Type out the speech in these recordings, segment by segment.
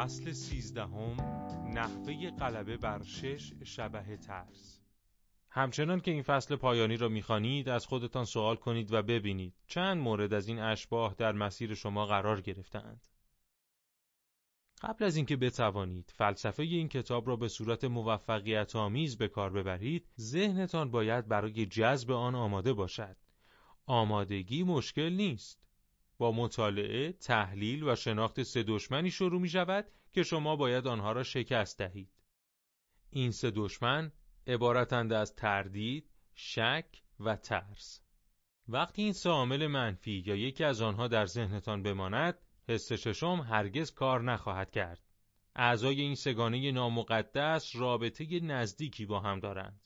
فصل سیزدهم نحوه غلبه بر شش شبه ترس همچنان که این فصل پایانی را می‌خوانید از خودتان سوال کنید و ببینید چند مورد از این اشباه در مسیر شما قرار گرفتند. قبل از اینکه بتوانید فلسفه این کتاب را به صورت موفقیت آمیز به کار ببرید، ذهنتان باید برای جذب آن آماده باشد. آمادگی مشکل نیست. با مطالعه، تحلیل و شناخت سه دشمنی شروع می شود که شما باید آنها را شکست دهید. این سه دشمن عبارتند از تردید، شک و ترس. وقتی این سه عامل منفی یا یکی از آنها در ذهنتان بماند، حس ششم هرگز کار نخواهد کرد. اعضای این سگانه نامقدس رابطه نزدیکی با هم دارند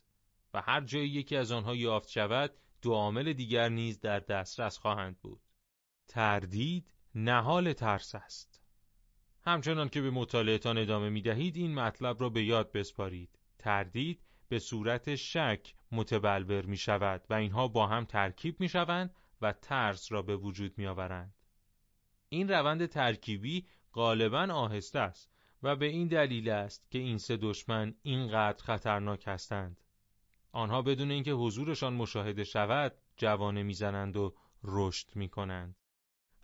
و هر جایی یکی از آنها یافت شود دو عامل دیگر نیز در دسترس خواهند بود. تردید نهال ترس است. همچنان که به مطالعهتان ادامه می دهید این مطلب را به یاد بسپارید. تردید به صورت شک متبلور می شود و اینها با هم ترکیب می شوند و ترس را به وجود می آورند. این روند ترکیبی غالبا آهسته است و به این دلیل است که این سه دشمن اینقدر خطرناک هستند. آنها بدون اینکه حضورشان مشاهده شود جوانه می‌زنند و رشد می کنند.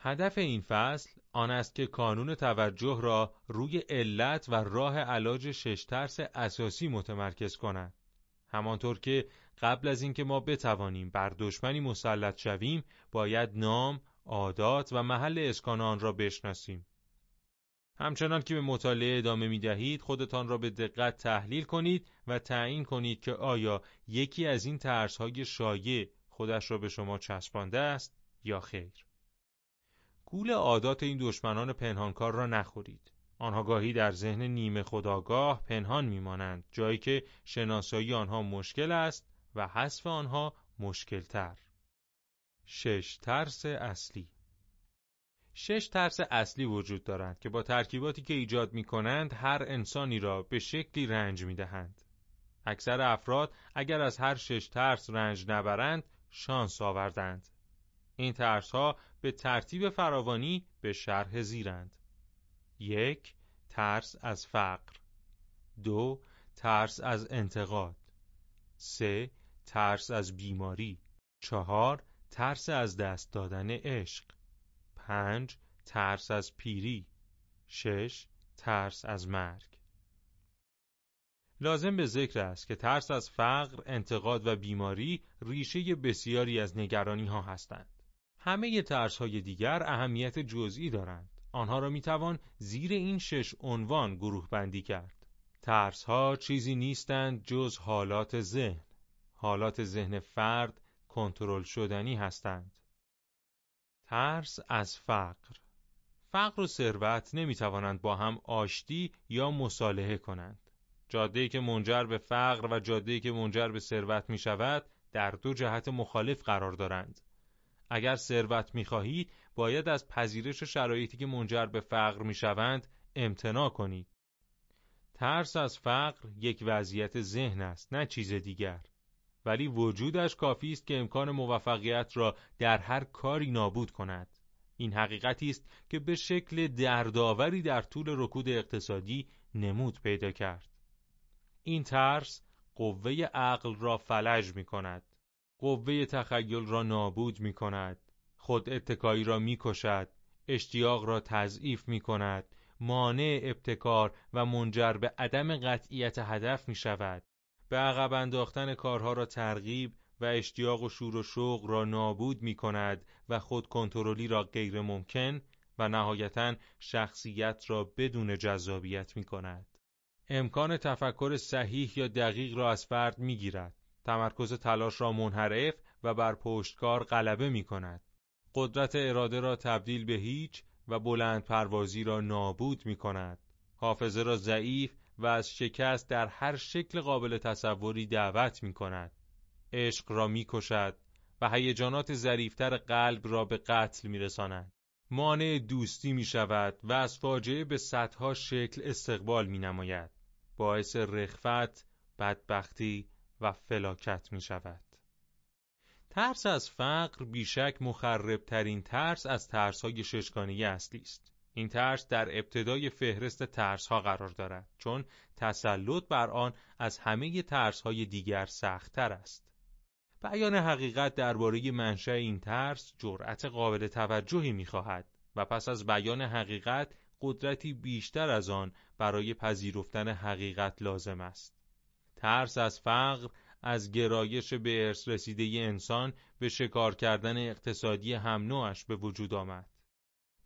هدف این فصل آن است که کانون توجه را روی علت و راه علاج شش ترس اساسی متمرکز کند. همانطور که قبل از اینکه ما بتوانیم بر دشمنی مسلط شویم باید نام، عادات و محل اسکان آن را بشناسیم. همچنان که به مطالعه ادامه می دهید خودتان را به دقت تحلیل کنید و تعیین کنید که آیا یکی از این ترس های شایع خودش را به شما چسبانده است یا خیر. گول عادات این دشمنان پنهانکار را نخورید. آنها گاهی در ذهن نیمه خداگاه پنهان میمانند جایی که شناسایی آنها مشکل است و حذف آنها مشکلتر. شش ترس اصلی شش ترس اصلی وجود دارند که با ترکیباتی که ایجاد می کنند هر انسانی را به شکلی رنج می دهند. اکثر افراد اگر از هر شش ترس رنج نبرند شانس آوردند. این ترس ها به ترتیب فراوانی به شرح زیرند. یک ترس از فقر. دو ترس از انتقاد. سه ترس از بیماری. چهار ترس از دست دادن عشق. پنج ترس از پیری. شش ترس از مرگ. لازم به ذکر است که ترس از فقر، انتقاد و بیماری ریشه بسیاری از نگرانی ها هستند. همه ترس های دیگر اهمیت جزئی دارند. آنها را می‌توان زیر این شش عنوان گروه بندی کرد. ترس ها چیزی نیستند جز حالات ذهن. حالات ذهن فرد کنترل شدنی هستند. ترس از فقر فقر و ثروت نمی‌توانند با هم آشتی یا مصالحه کنند. جاده‌ای که منجر به فقر و جاده‌ای که منجر به ثروت می شود در دو جهت مخالف قرار دارند. اگر ثروت می‌خواهی باید از پذیرش شرایطی که منجر به فقر می‌شوند امتناع کنید. ترس از فقر یک وضعیت ذهن است نه چیز دیگر. ولی وجودش کافی است که امکان موفقیت را در هر کاری نابود کند. این حقیقتی است که به شکل دردآوری در طول رکود اقتصادی نمود پیدا کرد. این ترس قوه عقل را فلج می کند. قوه تخیل را نابود می کند خود اتکایی را می کشد اشتیاق را تضعیف می کند مانع ابتکار و منجر به عدم قطعیت هدف می شود به عقب انداختن کارها را ترغیب و اشتیاق و شور و شوق را نابود می کند و خود کنترلی را غیر ممکن و نهایتا شخصیت را بدون جذابیت می کند. امکان تفکر صحیح یا دقیق را از فرد می گیرد. تمرکز تلاش را منحرف و بر پشتکار غلبه می کند. قدرت اراده را تبدیل به هیچ و بلند پروازی را نابود می کند. حافظه را ضعیف و از شکست در هر شکل قابل تصوری دعوت می کند. عشق را می کشد و هیجانات ظریفتر قلب را به قتل می رساند. مانع دوستی می شود و از فاجعه به صدها شکل استقبال می نماید. باعث رخفت، بدبختی و فلاکت می شود. ترس از فقر بیشک مخربترین ترس از ترس های ششگانه اصلی است. این ترس در ابتدای فهرست ترس ها قرار دارد چون تسلط بر آن از همه ترس های دیگر سختتر است. بیان حقیقت درباره منشأ این ترس جرأت قابل توجهی می‌خواهد و پس از بیان حقیقت قدرتی بیشتر از آن برای پذیرفتن حقیقت لازم است. ترس از فقر از گرایش به ارث رسیده انسان به شکار کردن اقتصادی هم نوعش به وجود آمد.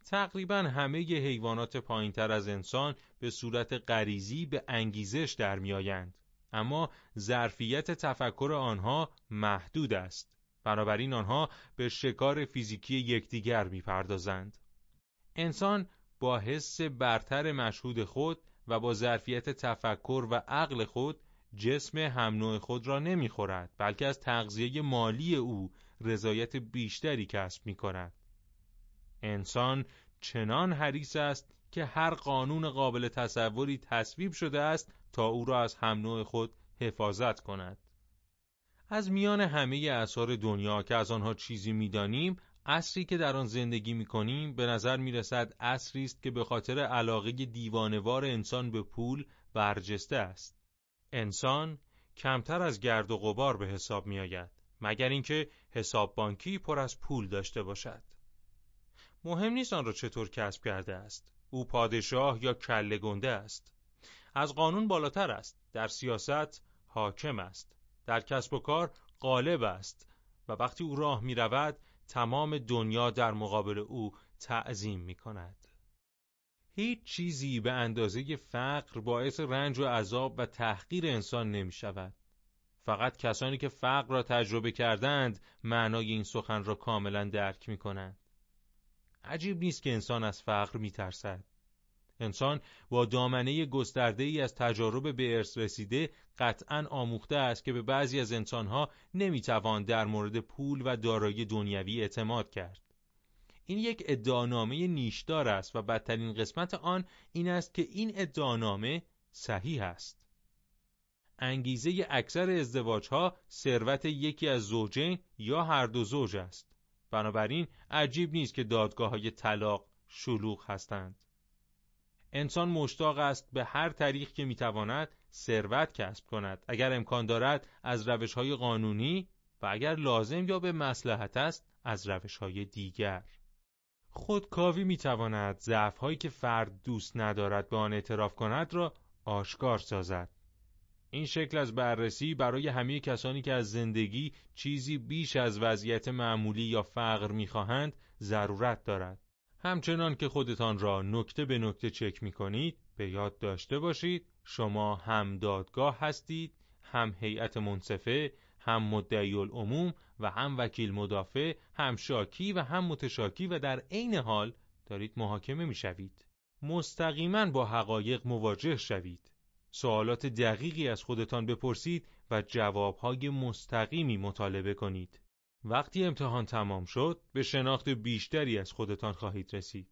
تقریبا همه حیوانات پایینتر از انسان به صورت غریزی به انگیزش در میآیند. اما ظرفیت تفکر آنها محدود است. بنابراین آنها به شکار فیزیکی یکدیگر می‌پردازند. انسان با حس برتر مشهود خود و با ظرفیت تفکر و عقل خود جسم هم نوع خود را نمی‌خورد بلکه از تغذیه مالی او رضایت بیشتری کسب می کند. انسان چنان حریص است که هر قانون قابل تصوری تصویب شده است تا او را از هم نوع خود حفاظت کند. از میان همه اثار دنیا که از آنها چیزی می‌دانیم عصری که در آن زندگی می کنیم به نظر می رسد است که به خاطر علاقه دیوانوار انسان به پول برجسته است. انسان کمتر از گرد و غبار به حساب می آید مگر اینکه حساب بانکی پر از پول داشته باشد. مهم نیست آن را چطور کسب کرده است. او پادشاه یا کله گنده است. از قانون بالاتر است. در سیاست حاکم است. در کسب و کار غالب است و وقتی او راه می رود تمام دنیا در مقابل او تعظیم می کند. هیچ چیزی به اندازه فقر باعث رنج و عذاب و تحقیر انسان نمی شود. فقط کسانی که فقر را تجربه کردند معنای این سخن را کاملا درک می کنند. عجیب نیست که انسان از فقر می ترسد. انسان با دامنه گسترده ای از تجارب به ارث رسیده قطعا آموخته است که به بعضی از انسانها نمی‌توان در مورد پول و دارایی دنیوی اعتماد کرد. این یک ادعانامه نیشدار است و بدترین قسمت آن این است که این ادعانامه صحیح است. انگیزه اکثر ازدواج ها ثروت یکی از زوجین یا هر دو زوج است. بنابراین عجیب نیست که دادگاه های طلاق شلوغ هستند. انسان مشتاق است به هر طریق که می‌تواند ثروت کسب کند اگر امکان دارد از روش های قانونی و اگر لازم یا به مسلحت است از روش های دیگر خودکاوی می‌تواند ضعف هایی که فرد دوست ندارد به آن اعتراف کند را آشکار سازد. این شکل از بررسی برای همه کسانی که از زندگی چیزی بیش از وضعیت معمولی یا فقر می‌خواهند ضرورت دارد. همچنان که خودتان را نکته به نکته چک می کنید به یاد داشته باشید شما هم دادگاه هستید هم هیئت منصفه هم مدعی العموم و هم وکیل مدافع هم شاکی و هم متشاکی و در عین حال دارید محاکمه می شوید مستقیما با حقایق مواجه شوید. سوالات دقیقی از خودتان بپرسید و جوابهای مستقیمی مطالبه کنید. وقتی امتحان تمام شد به شناخت بیشتری از خودتان خواهید رسید.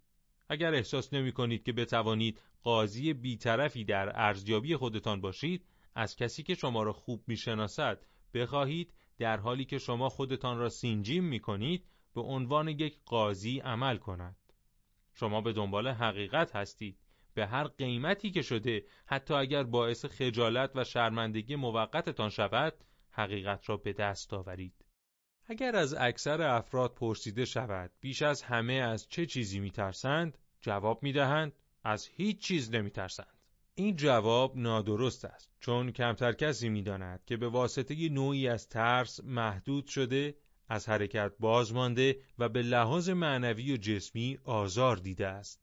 اگر احساس نمی کنید که بتوانید قاضی بیطرفی در ارزیابی خودتان باشید از کسی که شما را خوب می‌شناسد بخواهید در حالی که شما خودتان را سینجیم می کنید به عنوان یک قاضی عمل کند. شما به دنبال حقیقت هستید. به هر قیمتی که شده حتی اگر باعث خجالت و شرمندگی موقتتان شود حقیقت را به دست آورید. اگر از اکثر افراد پرسیده شود بیش از همه از چه چیزی میترسند؟ جواب می‌دهند از هیچ چیز نمیترسند. این جواب نادرست است چون کمتر کسی می‌داند که به واسطه نوعی از ترس محدود شده از حرکت باز مانده و به لحاظ معنوی و جسمی آزار دیده است.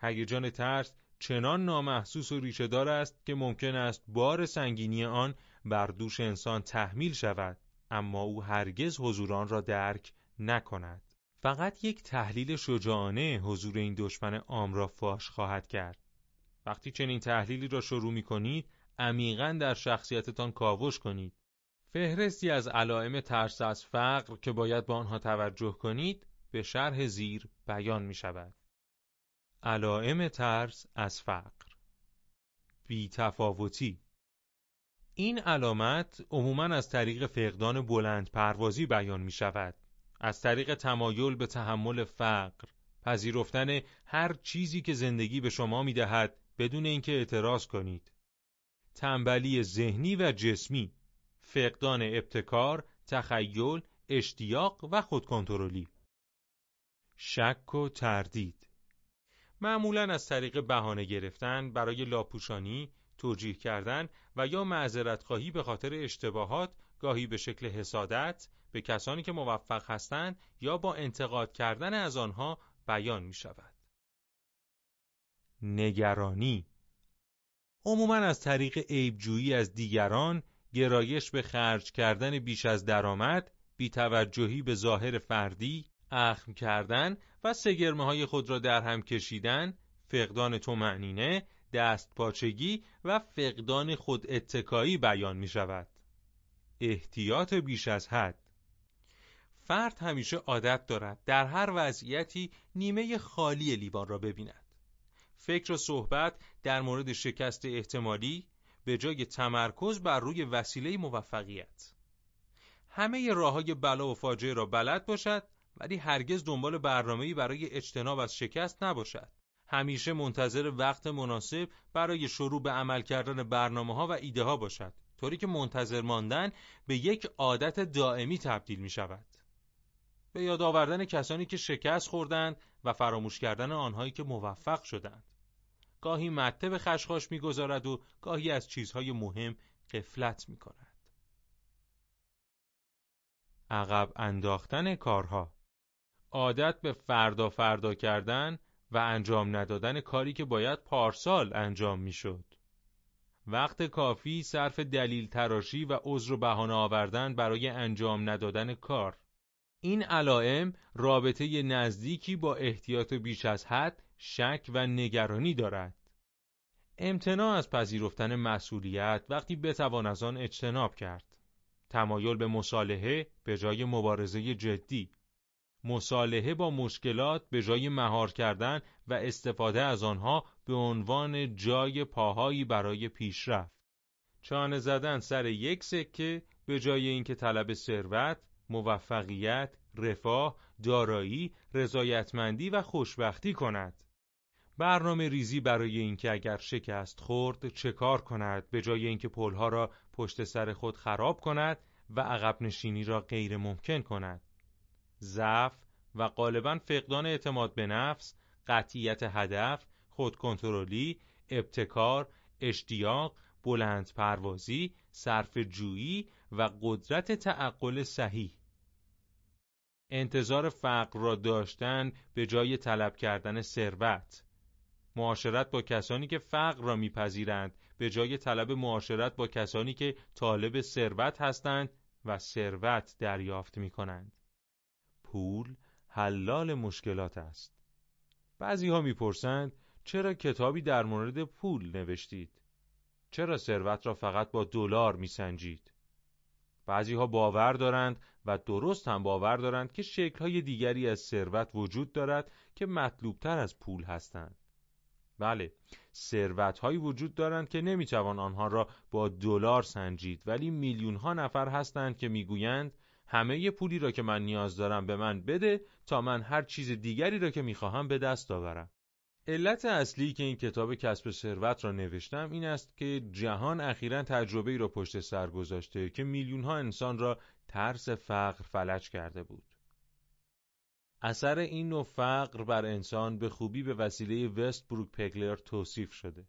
هیجان ترس چنان نامحسوس و ریشهدار است که ممکن است بار سنگینی آن بر دوش انسان تحمیل شود اما او هرگز حضوران را درک نکند. فقط یک تحلیل شجاعانه حضور این دشمن عام را فاش خواهد کرد. وقتی چنین تحلیلی را شروع می کنید عمیقا در شخصیتتان کاوش کنید. فهرستی از علائم ترس از فقر که باید به آنها توجه کنید به شرح زیر بیان می شود علائم ترس از فقر بی تفاوتی این علامت عموماً از طریق فقدان بلند پروازی بیان می شود از طریق تمایل به تحمل فقر پذیرفتن هر چیزی که زندگی به شما می‌دهد بدون اینکه اعتراض کنید. تنبلی ذهنی و جسمی، فقدان ابتکار، تخیل، اشتیاق و خودکنترلی. شک و تردید معمولا از طریق بهانه گرفتن برای لاپوشانی، توجیه کردن و یا معذرت خواهی به خاطر اشتباهات گاهی به شکل حسادت به کسانی که موفق هستند یا با انتقاد کردن از آنها بیان می شود. نگرانی عموما از طریق عیبجویی از دیگران، گرایش به خرج کردن بیش از درآمد، بیتوجهی به ظاهر فردی، اخم کردن و سگرمه های خود را در هم کشیدن، فقدان تومعنینه، دست پاچگی و فقدان خود اتکایی بیان می شود. احتیاط بیش از حد فرد همیشه عادت دارد در هر وضعیتی نیمه خالی لیوان را ببیند. فکر و صحبت در مورد شکست احتمالی به جای تمرکز بر روی وسیله موفقیت. همه راه های بلا و فاجعه را بلد باشد ولی هرگز دنبال برنامه‌ای برای اجتناب از شکست نباشد. همیشه منتظر وقت مناسب برای شروع به عمل کردن برنامه ها و ایده ها باشد طوری که منتظر ماندن به یک عادت دائمی تبدیل می شود به یاد آوردن کسانی که شکست خوردند و فراموش کردن آنهایی که موفق شدند گاهی مته به خشخاش می‌گذارد و گاهی از چیزهای مهم قفلت می کند عقب انداختن کارها عادت به فردا فردا کردن و انجام ندادن کاری که باید پارسال انجام می‌شد. وقت کافی صرف دلیل تراشی و عذر و بهانه آوردن برای انجام ندادن کار. این علائم رابطه نزدیکی با احتیاط بیش از حد، شک و نگرانی دارد. امتناع از پذیرفتن مسئولیت وقتی بتوان از آن اجتناب کرد. تمایل به مصالحه به جای مبارزه جدی مصالحه با مشکلات به جای مهار کردن و استفاده از آنها به عنوان جای پاهایی برای پیشرفت. چانه زدن سر یک سکه به جای اینکه طلب ثروت، موفقیت، رفاه، دارایی، رضایتمندی و خوشبختی کند. برنامه ریزی برای اینکه اگر شکست خورد چه کار کند به جای اینکه پلها را پشت سر خود خراب کند و عقب نشینی را غیر ممکن کند. ضعف و غالبا فقدان اعتماد به نفس، قطعیت هدف، خودکنترلی، ابتکار، اشتیاق، بلند پروازی، صرف جویی و قدرت تعقل صحیح انتظار فقر را داشتن به جای طلب کردن ثروت معاشرت با کسانی که فقر را میپذیرند به جای طلب معاشرت با کسانی که طالب ثروت هستند و ثروت دریافت می کنند. پول حلال مشکلات است. بعضی ها می‌پرسند چرا کتابی در مورد پول نوشتید؟ چرا ثروت را فقط با دلار میسنجید؟ بعضی ها باور دارند و درست هم باور دارند که شکل‌های دیگری از ثروت وجود دارد که مطلوبتر از پول هستند. بله، ثروت‌هایی وجود دارند که نمی‌توان آنها را با دلار سنجید ولی میلیون ها نفر هستند که می‌گویند همه پولی را که من نیاز دارم به من بده تا من هر چیز دیگری را که می‌خواهم به دست آورم. علت اصلی که این کتاب کسب ثروت را نوشتم این است که جهان اخیرا تجربه ای را پشت سر گذاشته که میلیون ها انسان را ترس فقر فلج کرده بود. اثر این نوع فقر بر انسان به خوبی به وسیله وست بروک پگلر توصیف شده.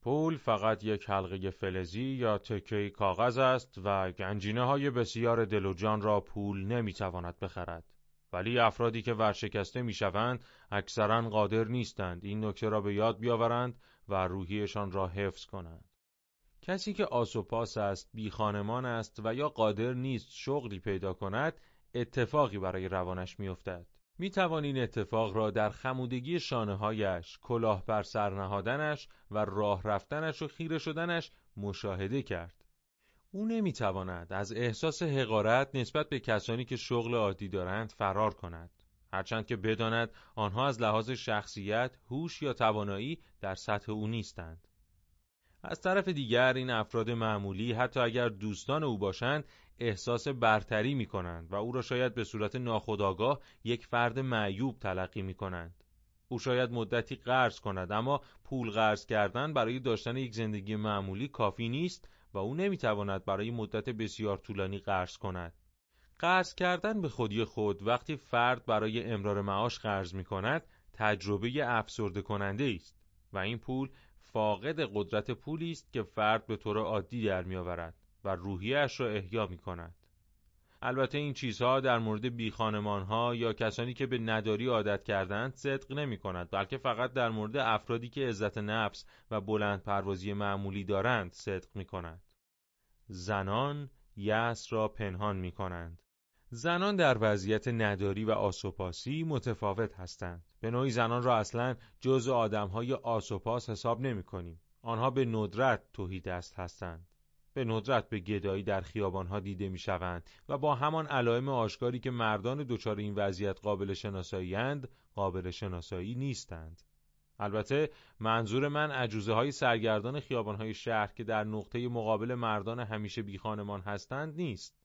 پول فقط یک حلقه فلزی یا تکه کاغذ است و گنجینه های بسیار دل و جان را پول نمی‌تواند بخرد. ولی افرادی که ورشکسته می‌شوند اکثرا قادر نیستند این نکته را به یاد بیاورند و روحیشان را حفظ کنند. کسی که آسوپاس است، بی خانمان است و یا قادر نیست شغلی پیدا کند، اتفاقی برای روانش میافتد. می توان این اتفاق را در خمودگی شانه هایش، کلاه بر سر نهادنش و راه رفتنش و خیره شدنش مشاهده کرد. او نمی تواند از احساس حقارت نسبت به کسانی که شغل عادی دارند فرار کند. هرچند که بداند آنها از لحاظ شخصیت، هوش یا توانایی در سطح او نیستند. از طرف دیگر این افراد معمولی حتی اگر دوستان او باشند احساس برتری می کنند و او را شاید به صورت ناخودآگاه یک فرد معیوب تلقی می کنند. او شاید مدتی قرض کند اما پول قرض کردن برای داشتن یک زندگی معمولی کافی نیست و او نمی‌تواند برای مدت بسیار طولانی قرض کند. قرض کردن به خودی خود وقتی فرد برای امرار معاش قرض می کند تجربه افسرده کننده است و این پول فاقد قدرت پولی است که فرد به طور عادی در می آورد و روحیش را احیا می کند. البته این چیزها در مورد ها یا کسانی که به نداری عادت کردند صدق نمی کند بلکه فقط در مورد افرادی که عزت نفس و بلند پروازی معمولی دارند صدق می کند. زنان یأس را پنهان می کنند. زنان در وضعیت نداری و آسوپاسی متفاوت هستند. به نوعی زنان را اصلا جز آدمهای آسوپاس حساب نمی کنیم. آنها به ندرت توهی دست هستند. به ندرت به گدایی در خیابانها دیده می شوند و با همان علائم آشکاری که مردان دچار این وضعیت قابل شناسایی قابل شناسایی نیستند. البته منظور من عجوزه های سرگردان خیابان های شهر که در نقطه مقابل مردان همیشه بیخانمان هستند نیست.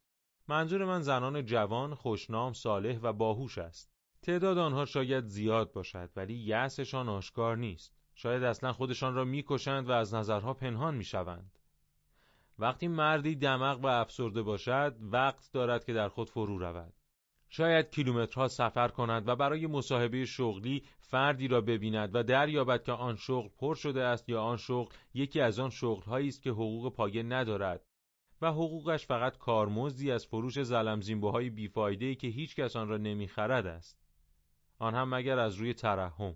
منظور من زنان جوان، خوشنام، صالح و باهوش است. تعداد آنها شاید زیاد باشد ولی یأسشان آشکار نیست. شاید اصلا خودشان را می‌کشند و از نظرها پنهان می‌شوند. وقتی مردی دمق و افسرده باشد وقت دارد که در خود فرو رود شاید کیلومترها سفر کند و برای مصاحبه شغلی فردی را ببیند و دریابد که آن شغل پر شده است یا آن شغل یکی از آن شغلهایی است که حقوق پایه ندارد. و حقوقش فقط کارمزدی از فروش زلمزینبوهای بیفایده‌ای که هیچ کس آن را نمی‌خرد است. آن هم مگر از روی ترحم.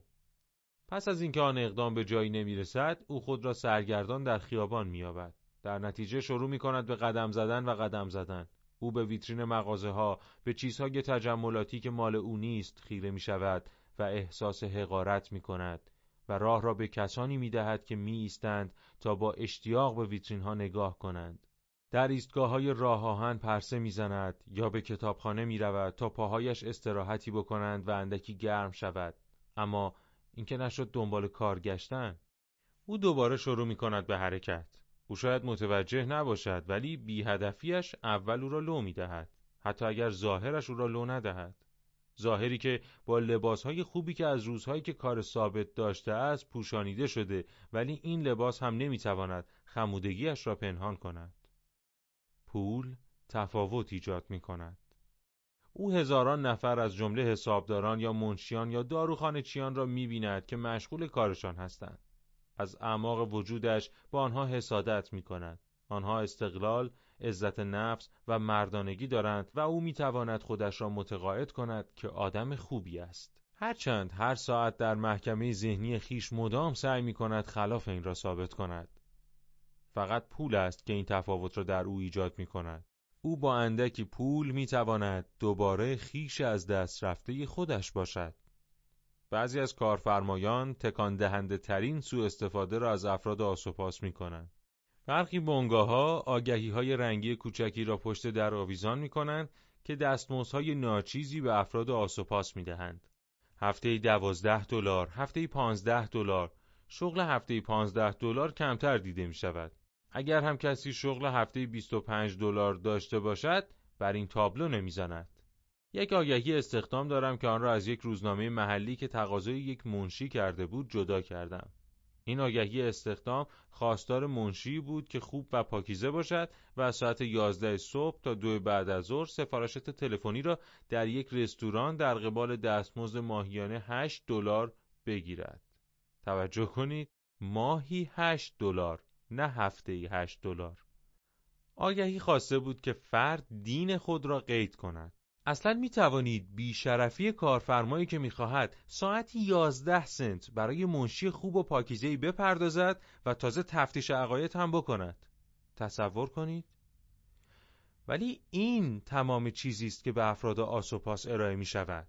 پس از اینکه آن اقدام به جایی نمی‌رسد او خود را سرگردان در خیابان مییابد. در نتیجه شروع می کند به قدم زدن و قدم زدن. او به ویترین مغازه ها به چیزهای تجملاتی که مال او نیست خیره می شود و احساس حقارت می کند و راه را به کسانی می دهد که می ایستند تا با اشتیاق به ویترین ها نگاه کنند. در ایستگاه های راه آهن پرسه می‌زند یا به کتابخانه می رود تا پاهایش استراحتی بکنند و اندکی گرم شود. اما اینکه نشد دنبال کار گشتن؟ او دوباره شروع می کند به حرکت. او شاید متوجه نباشد ولی بی هدفیش اول او را لو می دهد حتی اگر ظاهرش او را لو ندهد. ظاهری که با لباسهای خوبی که از روزهایی که کار ثابت داشته است پوشانیده شده ولی این لباس هم نمی‌تواند خمودگیش را پنهان کند. پول تفاوت ایجاد می کند او هزاران نفر از جمله حسابداران یا منشیان یا داروخانه چیان را می بیند که مشغول کارشان هستند. از اعماق وجودش با آنها حسادت می کند. آنها استقلال، عزت نفس و مردانگی دارند و او می تواند خودش را متقاعد کند که آدم خوبی است. هرچند هر ساعت در محکمه ذهنی خیش مدام سعی می کند خلاف این را ثابت کند. فقط پول است که این تفاوت را در او ایجاد می کند. او با اندکی پول می تواند دوباره خیش از دست رفته خودش باشد. بعضی از کارفرمایان تکان دهنده ترین سوء استفاده را از افراد آسوپاس می کنند. برخی بنگاه ها آگهی های رنگی کوچکی را پشت در آویزان می کنند که دستمزدهای ناچیزی به افراد آسوپاس می دهند. هفته دوازده دلار، هفته پانزده دلار، شغل هفته پانزده دلار کمتر دیده می شود. اگر هم کسی شغل هفته 25 دلار داشته باشد، بر این تابلو نمی‌زند. یک آگهی استخدام دارم که آن را از یک روزنامه محلی که تقاضای یک منشی کرده بود جدا کردم. این آگهی استخدام خواستار منشی بود که خوب و پاکیزه باشد و از ساعت 11 صبح تا دو بعد از ظهر سفارشات تلفنی را در یک رستوران در قبال دستمزد ماهیانه 8 دلار بگیرد. توجه کنید ماهی 8 دلار نه هفته ای 8 دلار. آگهی خواسته بود که فرد دین خود را قید کند. اصلا می توانید بیشرفی کارفرمایی که می‌خواهد ساعتی 11 سنت برای منشی خوب و پاکیزه‌ای بپردازد و تازه تفتیش عقاید هم بکند. تصور کنید. ولی این تمام چیزی است که به افراد آسوپاس ارائه می شود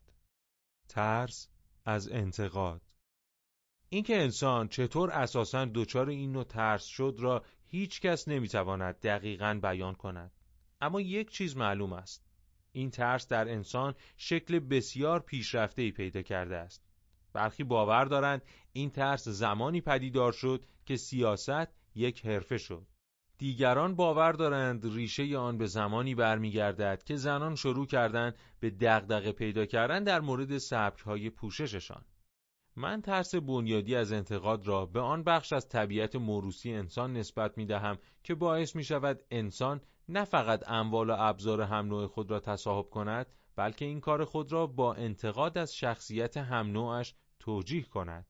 ترس از انتقاد. اینکه انسان چطور اساسا دچار این نوع ترس شد را هیچ کس نمی‌تواند دقیقا بیان کند. اما یک چیز معلوم است. این ترس در انسان شکل بسیار پیشرفته پیدا کرده است. برخی باور دارند این ترس زمانی پدیدار شد که سیاست یک حرفه شد. دیگران باور دارند ریشه آن به زمانی برمیگردد که زنان شروع کردند به دغدغه پیدا کردن در مورد سبکهای پوشششان. من ترس بنیادی از انتقاد را به آن بخش از طبیعت موروسی انسان نسبت می دهم که باعث می شود انسان نه فقط اموال و ابزار هم نوع خود را تصاحب کند بلکه این کار خود را با انتقاد از شخصیت هم نوعش توجیه کند.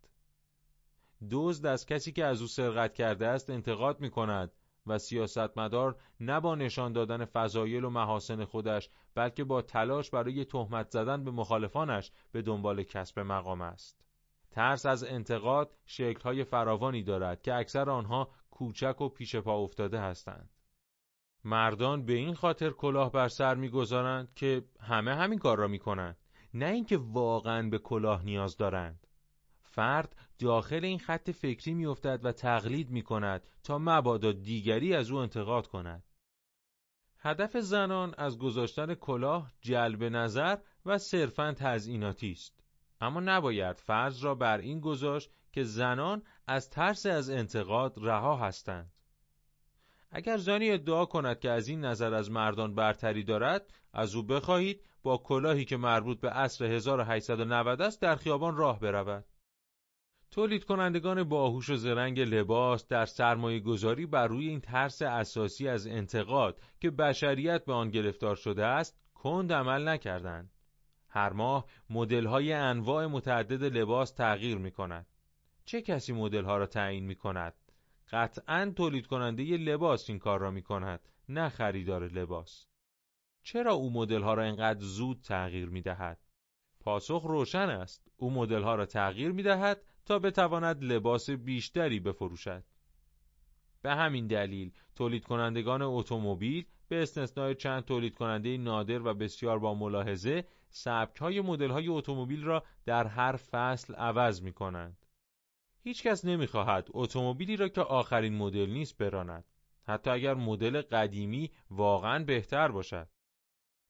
دزد از کسی که از او سرقت کرده است انتقاد می کند و سیاستمدار نه با نشان دادن فضایل و محاسن خودش بلکه با تلاش برای تهمت زدن به مخالفانش به دنبال کسب مقام است. ترس از انتقاد شکل‌های فراوانی دارد که اکثر آنها کوچک و پیش پا افتاده هستند. مردان به این خاطر کلاه بر سر می‌گذارند که همه همین کار را می‌کنند نه اینکه واقعا به کلاه نیاز دارند. فرد داخل این خط فکری میافتد و تقلید می کند تا مبادا دیگری از او انتقاد کند. هدف زنان از گذاشتن کلاه جلب نظر و صرفا تزئیناتی است. اما نباید فرض را بر این گذاشت که زنان از ترس از انتقاد رها هستند اگر زنی ادعا کند که از این نظر از مردان برتری دارد از او بخواهید با کلاهی که مربوط به عصر 1890 است در خیابان راه برود تولید کنندگان باهوش و زرنگ لباس در سرمایه گذاری بر روی این ترس اساسی از انتقاد که بشریت به آن گرفتار شده است کند عمل نکردند. هر ماه مدل های انواع متعدد لباس تغییر می کند. چه کسی مدل ها را تعیین می کند؟ قطعا تولید کننده ی لباس این کار را می کند نه خریدار لباس چرا او مدل ها را اینقدر زود تغییر می دهد؟ پاسخ روشن است او مدل ها را تغییر می دهد تا بتواند لباس بیشتری بفروشد به همین دلیل تولید کنندگان اتومبیل به استثنای چند تولید کننده نادر و بسیار با ملاحظه سبک های مدل های اتومبیل را در هر فصل عوض می کنند هیچکس نمی‌خواهد اتومبیلی را که آخرین مدل نیست براند. حتی اگر مدل قدیمی واقعا بهتر باشد.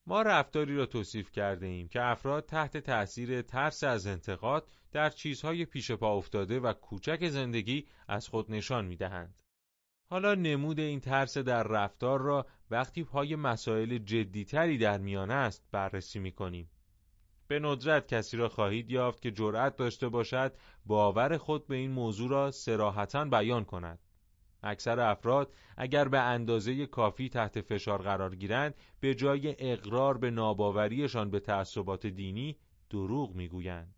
ما رفتاری را توصیف کرده ایم که افراد تحت تأثیر ترس از انتقاد در چیزهای پیش پا افتاده و کوچک زندگی از خود نشان می‌دهند. حالا نمود این ترس در رفتار را وقتی پای مسائل جدیتری در میان است بررسی می کنیم. به ندرت کسی را خواهید یافت که جرأت داشته باشد باور خود به این موضوع را سراحتا بیان کند. اکثر افراد اگر به اندازه کافی تحت فشار قرار گیرند به جای اقرار به ناباوریشان به تعصبات دینی دروغ می‌گویند.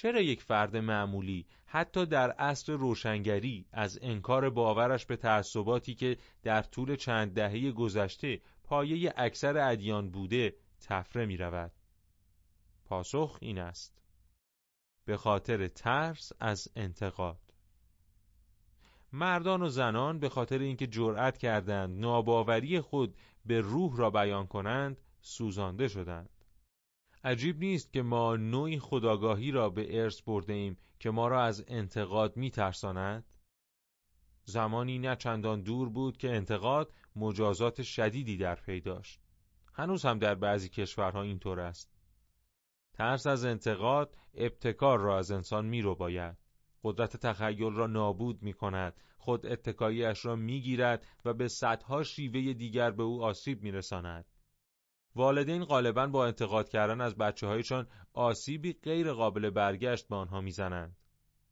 چرا یک فرد معمولی حتی در عصر روشنگری از انکار باورش به تعصباتی که در طول چند دهه گذشته پایه اکثر ادیان بوده تفره می رود؟ پاسخ این است. به خاطر ترس از انتقاد. مردان و زنان به خاطر اینکه جرأت کردند ناباوری خود به روح را بیان کنند سوزانده شدند. عجیب نیست که ما نوعی خداگاهی را به ارث برده ایم که ما را از انتقاد می ترساند؟ زمانی نه چندان دور بود که انتقاد مجازات شدیدی در پی داشت هنوز هم در بعضی کشورها اینطور است ترس از انتقاد ابتکار را از انسان می رو باید. قدرت تخیل را نابود می کند خود اتکاییش را می گیرد و به صدها شیوه دیگر به او آسیب می رساند. والدین غالبا با انتقاد کردن از بچه هایشان آسیبی غیر قابل برگشت به آنها می‌زنند.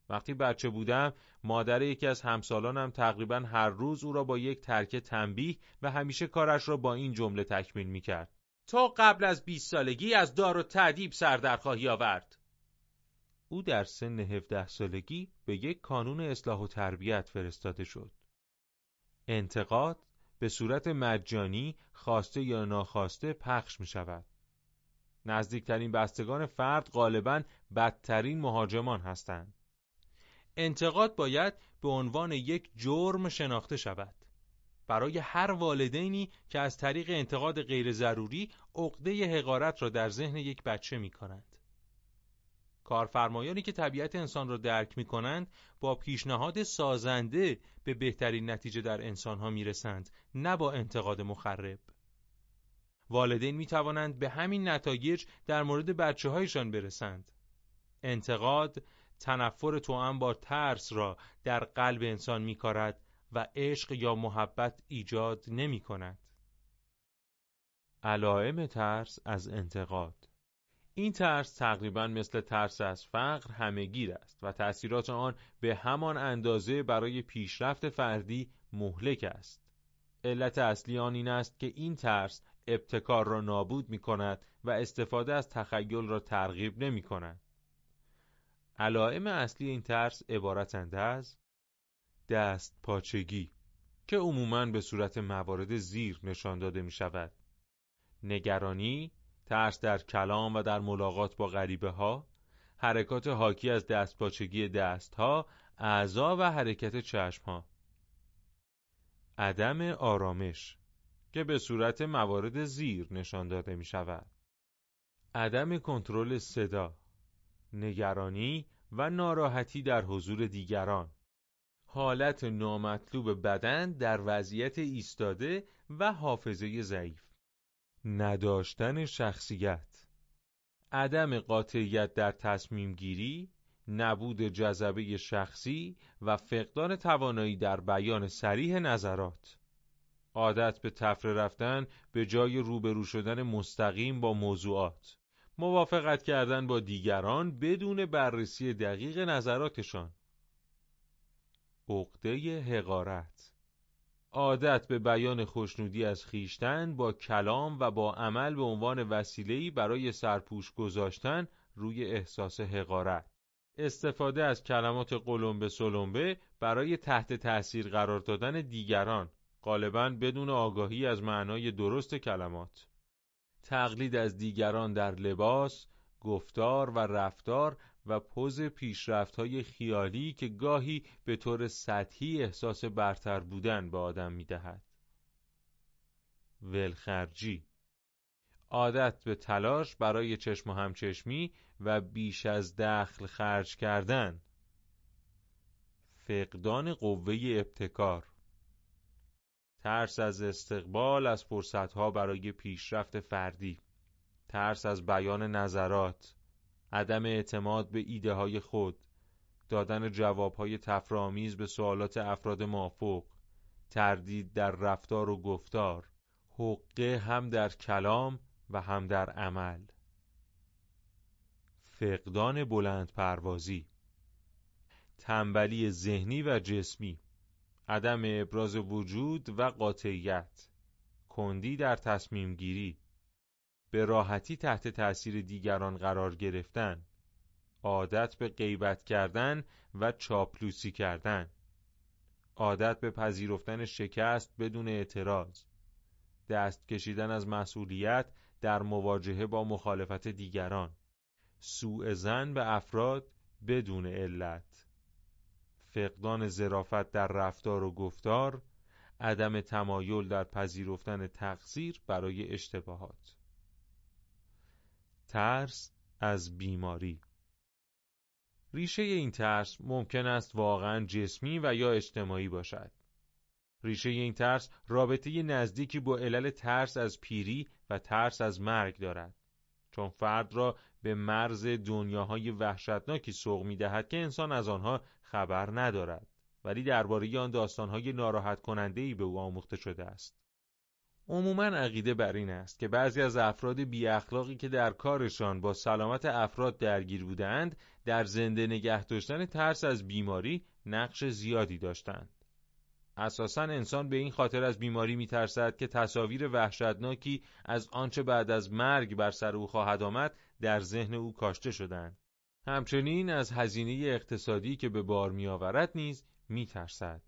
وقتی بچه بودم مادر یکی از همسالانم تقریبا هر روز او را با یک ترکه تنبیه و همیشه کارش را با این جمله تکمیل می کرد. تو قبل از 20 سالگی از دار و تعدیب سر در خواهی آورد. او در سن 17 سالگی به یک کانون اصلاح و تربیت فرستاده شد. انتقاد به صورت مجانی خواسته یا ناخواسته پخش می شود. نزدیکترین بستگان فرد غالبا بدترین مهاجمان هستند. انتقاد باید به عنوان یک جرم شناخته شود. برای هر والدینی که از طریق انتقاد غیر ضروری عقده حقارت را در ذهن یک بچه می کنند. کارفرمایانی که طبیعت انسان را درک می کنند با پیشنهاد سازنده به بهترین نتیجه در انسانها می رسند نه با انتقاد مخرب والدین می توانند به همین نتایج در مورد بچه هایشان برسند انتقاد تنفر توأم با ترس را در قلب انسان می کارد و عشق یا محبت ایجاد نمی کند. علائم ترس از انتقاد این ترس تقریبا مثل ترس از فقر همهگیر است و تأثیرات آن به همان اندازه برای پیشرفت فردی مهلک است. علت اصلی آن این است که این ترس ابتکار را نابود می کند و استفاده از تخیل را ترغیب نمی کند. علائم اصلی این ترس عبارتند از دست پاچگی که عموماً به صورت موارد زیر نشان داده می شود. نگرانی، ترس در کلام و در ملاقات با غریبه ها، حرکات حاکی از دستپاچگی دستها، اعضا و حرکت چشم ها. عدم آرامش که به صورت موارد زیر نشان داده می شود. عدم کنترل صدا، نگرانی و ناراحتی در حضور دیگران، حالت نامطلوب بدن در وضعیت ایستاده و حافظه ضعیف نداشتن شخصیت. عدم قاطعیت در تصمیم گیری نبود جذبه شخصی و فقدان توانایی در بیان سریح نظرات. عادت به تفره رفتن به جای روبرو شدن مستقیم با موضوعات. موافقت کردن با دیگران بدون بررسی دقیق نظراتشان. عقده حقارت. عادت به بیان خوشنودی از خیشتن با کلام و با عمل به عنوان وسیله‌ای برای سرپوش گذاشتن روی احساس حقارت. استفاده از کلمات قلمبه سلمبه برای تحت تأثیر قرار دادن دیگران غالبا بدون آگاهی از معنای درست کلمات. تقلید از دیگران در لباس، گفتار و رفتار و پوز های خیالی که گاهی به طور سطحی احساس برتر بودن به آدم می‌دهد. ولخرجی عادت به تلاش برای چشم و همچشمی و بیش از دخل خرج کردن. فقدان قوه ابتکار ترس از استقبال از فرصتها برای پیشرفت فردی. ترس از بیان نظرات. عدم اعتماد به ایده های خود دادن جوابهای تفرامیز به سوالات افراد موافق تردید در رفتار و گفتار حقه هم در کلام و هم در عمل. فقدان بلند پروازی تنبلی ذهنی و جسمی عدم ابراز وجود و قاطعیت کندی در تصمیم گیری به راحتی تحت تأثیر دیگران قرار گرفتن. عادت به غیبت کردن و چاپلوسی کردن. عادت به پذیرفتن شکست بدون اعتراض. دست کشیدن از مسئولیت در مواجهه با مخالفت دیگران. سوء زن به افراد بدون علت. فقدان ظرافت در رفتار و گفتار عدم تمایل در پذیرفتن تقصیر برای اشتباهات. ترس از بیماری ریشه این ترس ممکن است واقعا جسمی و یا اجتماعی باشد. ریشه این ترس رابطه نزدیکی با علل ترس از پیری و ترس از مرگ دارد. چون فرد را به مرز دنیاهای وحشتناکی سوق می دهد که انسان از آنها خبر ندارد ولی درباره آن داستانهای ناراحت کننده ای به او آموخته شده است. عموما عقیده بر این است که بعضی از افراد بی اخلاقی که در کارشان با سلامت افراد درگیر بودند در زنده نگه داشتن ترس از بیماری نقش زیادی داشتند. اساسا انسان به این خاطر از بیماری میترسد که تصاویر وحشتناکی از آنچه بعد از مرگ بر سر او خواهد آمد در ذهن او کاشته شدند. همچنین از هزینه اقتصادی که به بار میآورد نیز میترسد.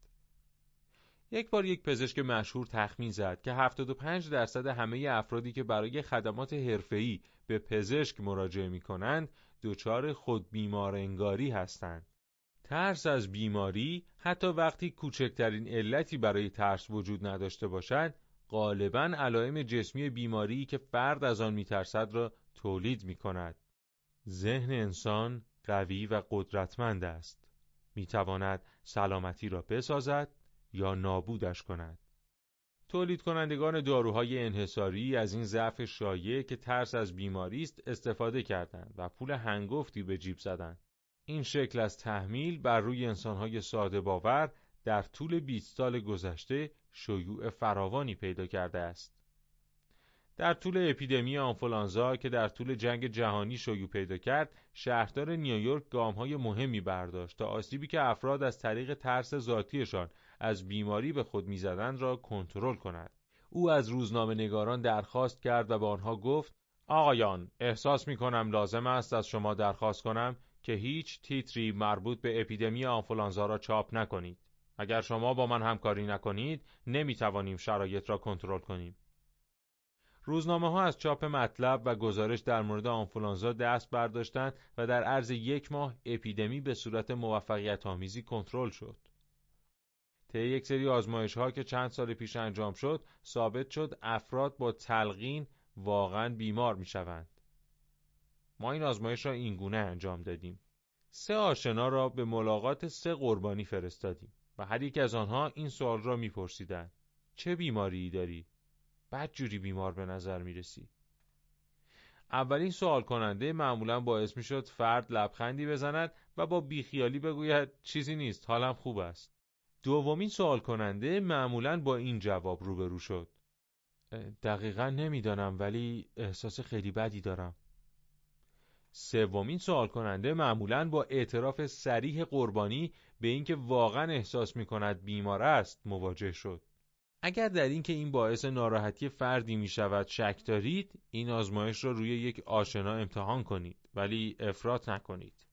یک بار یک پزشک مشهور تخمین زد که 75 درصد همه افرادی که برای خدمات حرفه‌ای به پزشک مراجعه می کنند دچار خود بیمار انگاری هستند. ترس از بیماری حتی وقتی کوچکترین علتی برای ترس وجود نداشته باشد غالبا علائم جسمی بیماری که فرد از آن میترسد را تولید می کند. ذهن انسان قوی و قدرتمند است. می تواند سلامتی را بسازد یا نابودش کند. تولید کنندگان داروهای انحصاری از این ضعف شایع که ترس از بیماری است استفاده کردند و پول هنگفتی به جیب زدند. این شکل از تحمیل بر روی انسانهای ساده باور در طول 20 سال گذشته شیوع فراوانی پیدا کرده است. در طول اپیدمی آنفولانزا که در طول جنگ جهانی شیوع پیدا کرد، شهردار نیویورک گامهای مهمی برداشت تا آسیبی که افراد از طریق ترس ذاتیشان از بیماری به خود می‌زدند را کنترل کند. او از روزنامه نگاران درخواست کرد و به آنها گفت آقایان احساس می کنم لازم است از شما درخواست کنم که هیچ تیتری مربوط به اپیدمی آنفولانزا را چاپ نکنید. اگر شما با من همکاری نکنید نمی توانیم شرایط را کنترل کنیم. روزنامه ها از چاپ مطلب و گزارش در مورد آنفولانزا دست برداشتند و در عرض یک ماه اپیدمی به صورت موفقیت آمیزی کنترل شد. طی یک سری آزمایش ها که چند سال پیش انجام شد ثابت شد افراد با تلقین واقعا بیمار می شوند. ما این آزمایش را اینگونه انجام دادیم. سه آشنا را به ملاقات سه قربانی فرستادیم و هر یک از آنها این سوال را میپرسیدند چه بیماری داری؟ بد جوری بیمار به نظر می رسی. اولین سوال کننده معمولا باعث می شد فرد لبخندی بزند و با بیخیالی بگوید چیزی نیست حالم خوب است. دومین سوال کننده معمولا با این جواب روبرو شد. دقیقا نمی‌دانم ولی احساس خیلی بدی دارم. سومین سوال کننده معمولا با اعتراف سریح قربانی به اینکه واقعا احساس می کند بیمار است مواجه شد. اگر در اینکه این باعث ناراحتی فردی می شود شک دارید این آزمایش را روی یک آشنا امتحان کنید ولی افراط نکنید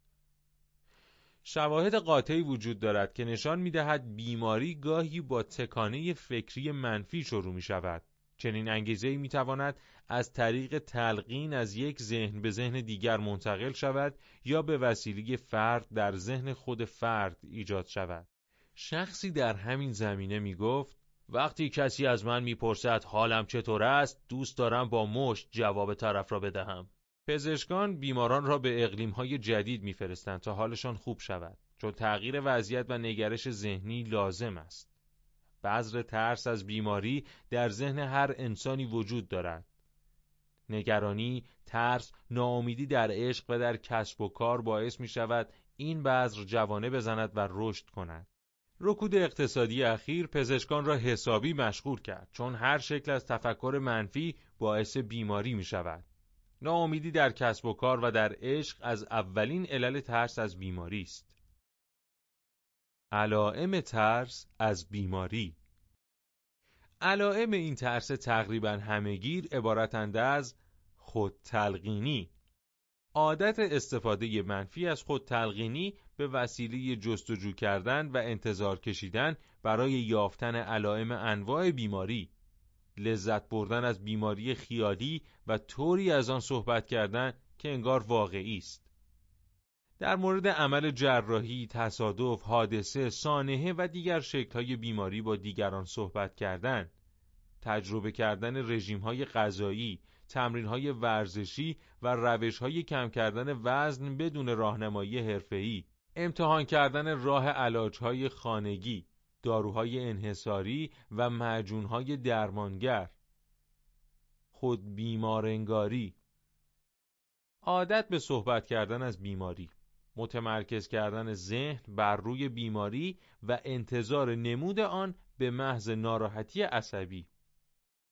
شواهد قاطعی وجود دارد که نشان می دهد بیماری گاهی با تکانه فکری منفی شروع می شود چنین انگیزه می تواند از طریق تلقین از یک ذهن به ذهن دیگر منتقل شود یا به وسیله فرد در ذهن خود فرد ایجاد شود. شخصی در همین زمینه می گفت وقتی کسی از من می‌پرسد حالم چطور است دوست دارم با مشت جواب طرف را بدهم. پزشکان بیماران را به اقلیمهای جدید میفرستند تا حالشان خوب شود چون تغییر وضعیت و نگرش ذهنی لازم است بذر ترس از بیماری در ذهن هر انسانی وجود دارد نگرانی، ترس، ناامیدی در عشق و در کسب و کار باعث می شود این بذر جوانه بزند و رشد کند. رکود اقتصادی اخیر پزشکان را حسابی مشغول کرد چون هر شکل از تفکر منفی باعث بیماری می شود. ناامیدی در کسب و کار و در عشق از اولین علل ترس از بیماری است. علائم ترس از بیماری. علائم این ترس تقریبا همهگیر عبارتند از خودتلقینی. عادت استفاده منفی از خود تلقینی به وسیله جستجو کردن و انتظار کشیدن برای یافتن علائم انواع بیماری. لذت بردن از بیماری خیالی و طوری از آن صحبت کردن که انگار واقعی است. در مورد عمل جراحی، تصادف، حادثه، سانحه و دیگر شکل‌های بیماری با دیگران صحبت کردن تجربه کردن رژیم‌های غذایی، تمرین‌های ورزشی و روش‌های کم کردن وزن بدون راهنمایی حرفه‌ای امتحان کردن راه علاجهای خانگی، داروهای انحصاری و معجونهای درمانگر. خود بیمارنگاری. عادت به صحبت کردن از بیماری. متمرکز کردن ذهن بر روی بیماری و انتظار نمود آن به محض ناراحتی عصبی.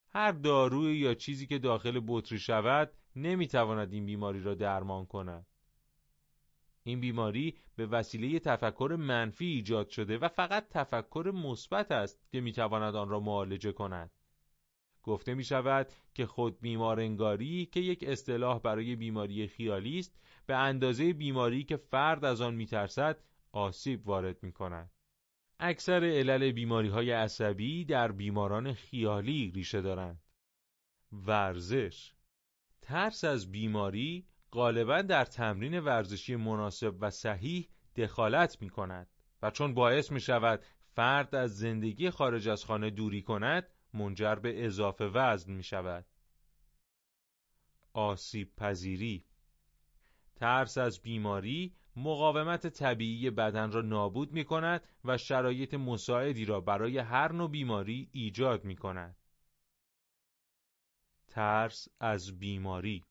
هر داروی یا چیزی که داخل بطری شود نمی‌تواند این بیماری را درمان کند. این بیماری به وسیله تفکر منفی ایجاد شده و فقط تفکر مثبت است که می‌تواند آن را معالجه کند. گفته می شود که خود بیمارنگاری که یک اصطلاح برای بیماری خیالی است به اندازه بیماری که فرد از آن میترسد آسیب وارد می کند. اکثر علل بیماری های عصبی در بیماران خیالی ریشه دارند. ورزش ترس از بیماری غالبا در تمرین ورزشی مناسب و صحیح دخالت می کند و چون باعث می شود فرد از زندگی خارج از خانه دوری کند منجر به اضافه وزن می شود. آسیب پذیری ترس از بیماری مقاومت طبیعی بدن را نابود می کند و شرایط مساعدی را برای هر نوع بیماری ایجاد می کند. ترس از بیماری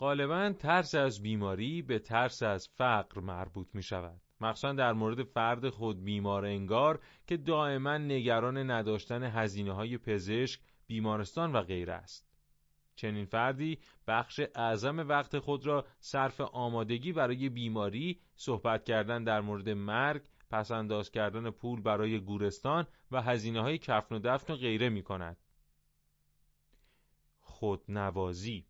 غالبا ترس از بیماری به ترس از فقر مربوط می شود. مخصوصا در مورد فرد خود بیمار انگار که دائما نگران نداشتن هزینه های پزشک، بیمارستان و غیره است. چنین فردی بخش اعظم وقت خود را صرف آمادگی برای بیماری، صحبت کردن در مورد مرگ، پسنداز کردن پول برای گورستان و هزینه های کفن و دفن و غیره می کند. خودنوازی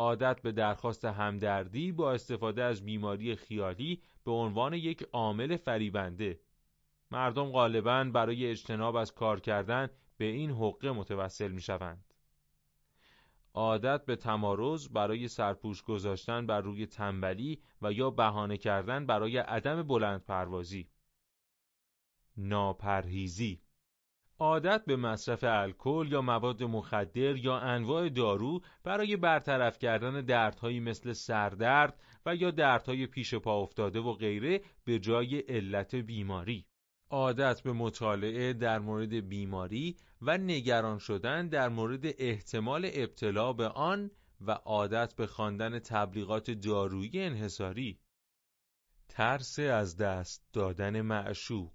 عادت به درخواست همدردی با استفاده از بیماری خیالی به عنوان یک عامل فریبنده. مردم غالبا برای اجتناب از کار کردن به این حقه متوسل می شوند. عادت به تمارز برای سرپوش گذاشتن بر روی تنبلی و یا بهانه کردن برای عدم بلند پروازی ناپرهیزی. عادت به مصرف الکل یا مواد مخدر یا انواع دارو برای برطرف کردن دردهایی مثل سردرد و یا دردهای پیش پا افتاده و غیره به جای علت بیماری. عادت به مطالعه در مورد بیماری و نگران شدن در مورد احتمال ابتلا به آن و عادت به خواندن تبلیغات دارویی انحصاری. ترس از دست دادن معشوق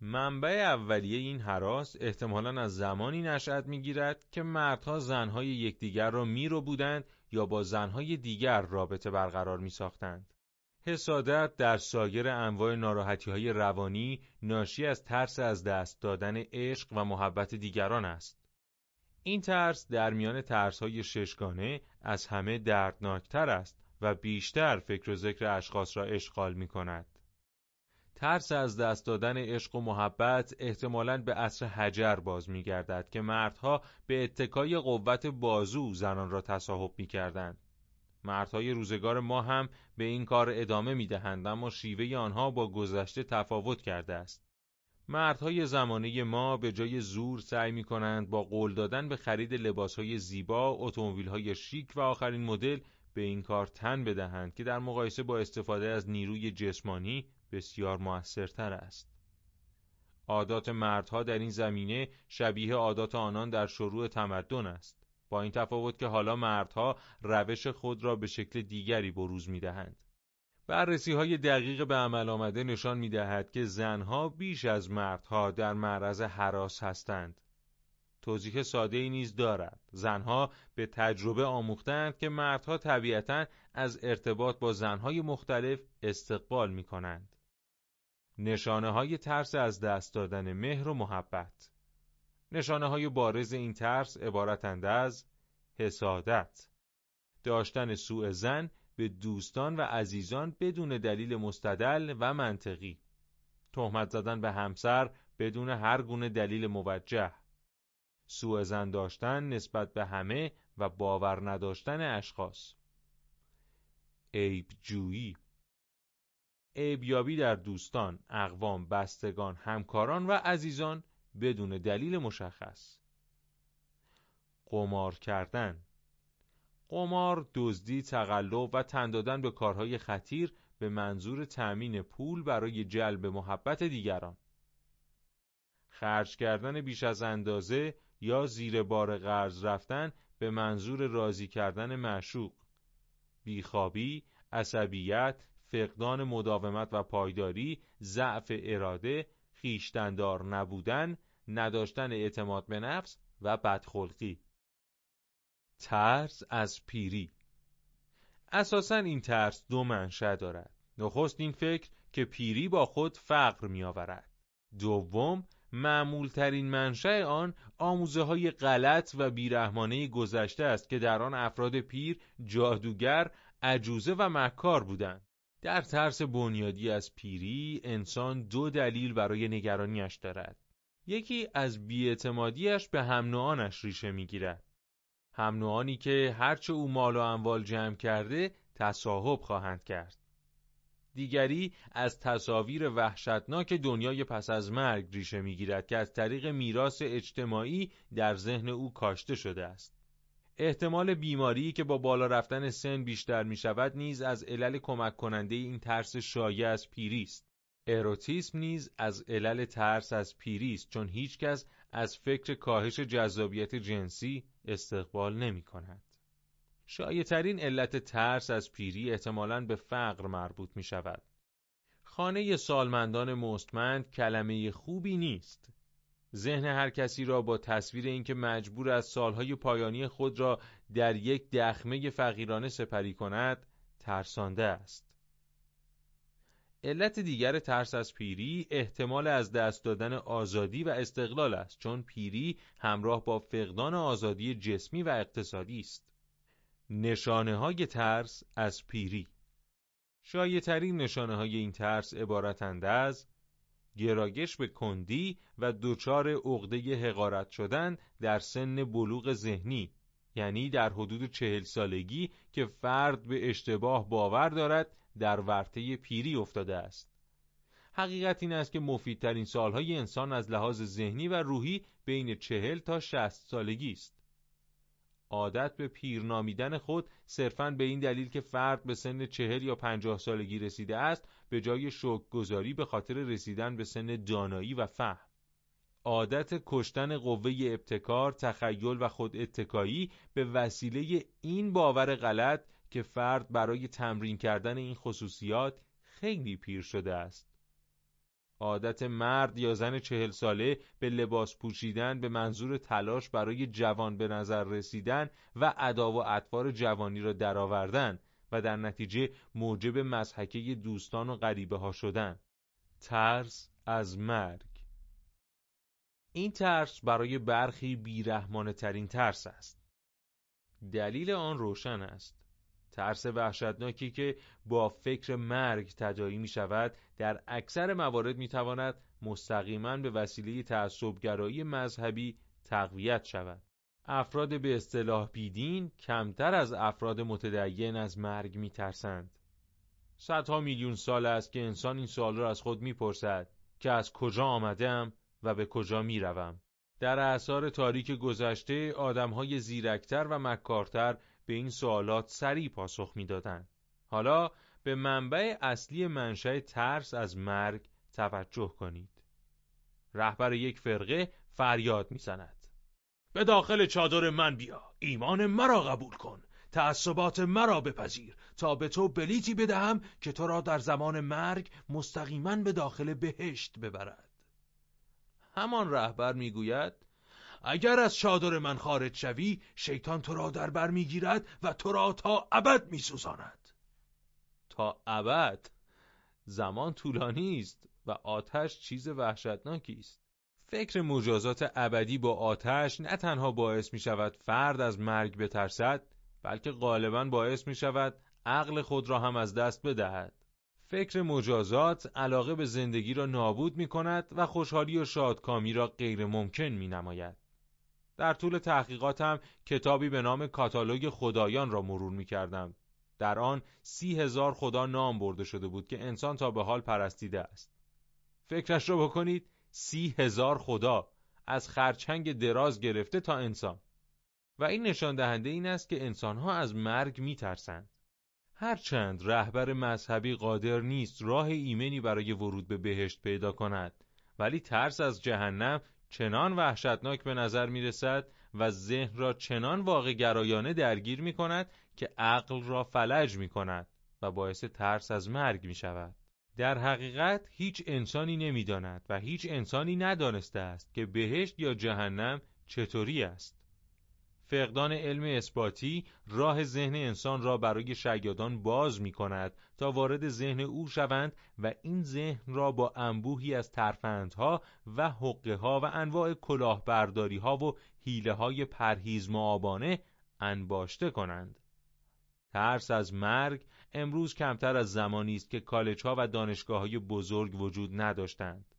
منبع اولیه این حراس احتمالا از زمانی نشأت می‌گیرد که مردها زنهای یکدیگر را میرو بودند یا با زنهای دیگر رابطه برقرار می ساختند. حسادت در سایر انواع ناراحتی های روانی ناشی از ترس از دست دادن عشق و محبت دیگران است. این ترس در میان ترس های ششگانه از همه دردناکتر است و بیشتر فکر و ذکر اشخاص را اشغال می کند. ترس از دست دادن عشق و محبت احتمالاً به عصر حجر باز می گردد که مردها به اتکای قوت بازو زنان را تصاحب می کردند. مردهای روزگار ما هم به این کار ادامه می دهند اما شیوه آنها با گذشته تفاوت کرده است. مردهای زمانه ما به جای زور سعی می کنند با قول دادن به خرید لباسهای زیبا، اتومبیل‌های شیک و آخرین مدل به این کار تن بدهند که در مقایسه با استفاده از نیروی جسمانی بسیار موثرتر است. عادات مردها در این زمینه شبیه عادات آنان در شروع تمدن است. با این تفاوت که حالا مردها روش خود را به شکل دیگری بروز می دهند. بررسی های دقیق به عمل آمده نشان می دهد که زنها بیش از مردها در معرض حراس هستند. توضیح ساده ای نیز دارد. زنها به تجربه آموختند که مردها طبیعتا از ارتباط با زنهای مختلف استقبال می کنند. نشانه های ترس از دست دادن مهر و محبت. نشانه های بارز این ترس عبارتند از حسادت. داشتن سوء زن به دوستان و عزیزان بدون دلیل مستدل و منطقی. تهمت زدن به همسر بدون هر گونه دلیل موجه. سوء زن داشتن نسبت به همه و باور نداشتن اشخاص. عیب جویی عیبیابی در دوستان، اقوام، بستگان، همکاران و عزیزان بدون دلیل مشخص. قمار کردن. قمار، دزدی، تقلب و تن دادن به کارهای خطیر به منظور تأمین پول برای جلب محبت دیگران. خرج کردن بیش از اندازه یا زیر بار قرض رفتن به منظور راضی کردن معشوق. بیخوابی، عصبیت، فقدان مداومت و پایداری، ضعف اراده، خیشتندار نبودن، نداشتن اعتماد به نفس و بدخلقی. ترس از پیری اساسا این ترس دو منشأ دارد. نخست این فکر که پیری با خود فقر می آورد. دوم معمول ترین منشأ آن آموزه های غلط و بیرحمانه گذشته است که در آن افراد پیر، جادوگر، عجوزه و مکار بودند. در ترس بنیادی از پیری انسان دو دلیل برای نگرانیش دارد. یکی از بیاعتمادیش به هم ریشه می‌گیرد. هم که هرچه او مال و اموال جمع کرده تصاحب خواهند کرد. دیگری از تصاویر وحشتناک دنیای پس از مرگ ریشه می‌گیرد که از طریق میراث اجتماعی در ذهن او کاشته شده است. احتمال بیماری که با بالا رفتن سن بیشتر می شود نیز از علل کمک کننده این ترس شایع از پیری است. اروتیسم نیز از علل ترس از پیری است چون هیچکس از فکر کاهش جذابیت جنسی استقبال نمی کند. شایعترین علت ترس از پیری احتمالاً به فقر مربوط می شود. خانه سالمندان مستمند کلمه خوبی نیست. ذهن هر کسی را با تصویر اینکه مجبور از سالهای پایانی خود را در یک دخمه فقیرانه سپری کند ترسانده است. علت دیگر ترس از پیری احتمال از دست دادن آزادی و استقلال است چون پیری همراه با فقدان آزادی جسمی و اقتصادی است. نشانه های ترس از پیری شایع ترین نشانه های این ترس عبارتند از گرایش به کندی و دچار عقده حقارت شدن در سن بلوغ ذهنی یعنی در حدود چهل سالگی که فرد به اشتباه باور دارد در ورطه پیری افتاده است. حقیقت این است که مفیدترین سالهای انسان از لحاظ ذهنی و روحی بین چهل تا شست سالگی است. عادت به پیر نامیدن خود صرفاً به این دلیل که فرد به سن چهل یا پنجاه سالگی رسیده است به جای گذاری به خاطر رسیدن به سن دانایی و فهم. عادت کشتن قوه ابتکار، تخیل و خود اتکایی به وسیله این باور غلط که فرد برای تمرین کردن این خصوصیات خیلی پیر شده است. عادت مرد یا زن چهل ساله به لباس پوشیدن به منظور تلاش برای جوان به نظر رسیدن و ادا و اطوار جوانی را درآوردن و در نتیجه موجب مزحکه دوستان و غریبه ها شدن. ترس از مرگ این ترس برای برخی بیرحمانه ترین ترس است. دلیل آن روشن است. ترس وحشتناکی که با فکر مرگ تدایی می شود در اکثر موارد می تواند مستقیما به وسیله تعصبگرایی مذهبی تقویت شود. افراد به اصطلاح بیدین کمتر از افراد متدین از مرگ می ترسند. صدها میلیون سال است که انسان این سوال را از خود می‌پرسد که از کجا آمدم و به کجا می‌روم. در اعثار تاریک گذشته آدمهای زیرکتر و مکارتر به این سوالات سریع پاسخ می‌دادند. حالا به منبع اصلی منشأ ترس از مرگ توجه کنید. رهبر یک فرقه فریاد می‌زند. به داخل چادر من بیا، ایمان مرا قبول کن، تعصبات مرا بپذیر. تا به تو بلیتی بدهم که تو را در زمان مرگ مستقیما به داخل بهشت ببرد. همان رهبر می‌گوید اگر از چادر من خارج شوی شیطان تو را در بر می‌گیرد و تو را تا ابد میسوزاند. تا ابد؟ زمان طولانی است و آتش چیز وحشتناکی است. فکر مجازات ابدی با آتش نه تنها باعث می شود فرد از مرگ بترسد بلکه غالبا باعث می شود عقل خود را هم از دست بدهد فکر مجازات علاقه به زندگی را نابود می کند و خوشحالی و شادکامی را غیر ممکن می نماید. در طول تحقیقاتم کتابی به نام کاتالوگ خدایان را مرور می کردم. در آن سی هزار خدا نام برده شده بود که انسان تا به حال پرستیده است. فکرش را بکنید سی هزار خدا از خرچنگ دراز گرفته تا انسان. و این نشان دهنده این است که انسانها از مرگ می ترسند. هرچند رهبر مذهبی قادر نیست راه ایمنی برای ورود به بهشت پیدا کند ولی ترس از جهنم چنان وحشتناک به نظر می رسد و ذهن را چنان واقع گرایانه درگیر می کند که عقل را فلج می کند و باعث ترس از مرگ می شود. در حقیقت هیچ انسانی نمی‌داند و هیچ انسانی ندانسته است که بهشت یا جهنم چطوری است. فقدان علم اثباتی راه ذهن انسان را برای شیادان باز می کند تا وارد ذهن او شوند و این ذهن را با انبوهی از ترفندها و حقه ها و انواع کلاهبرداری ها و حیله های پرهیز معابانه انباشته کنند. ترس از مرگ امروز کمتر از زمانی است که کالج ها و دانشگاه های بزرگ وجود نداشتند.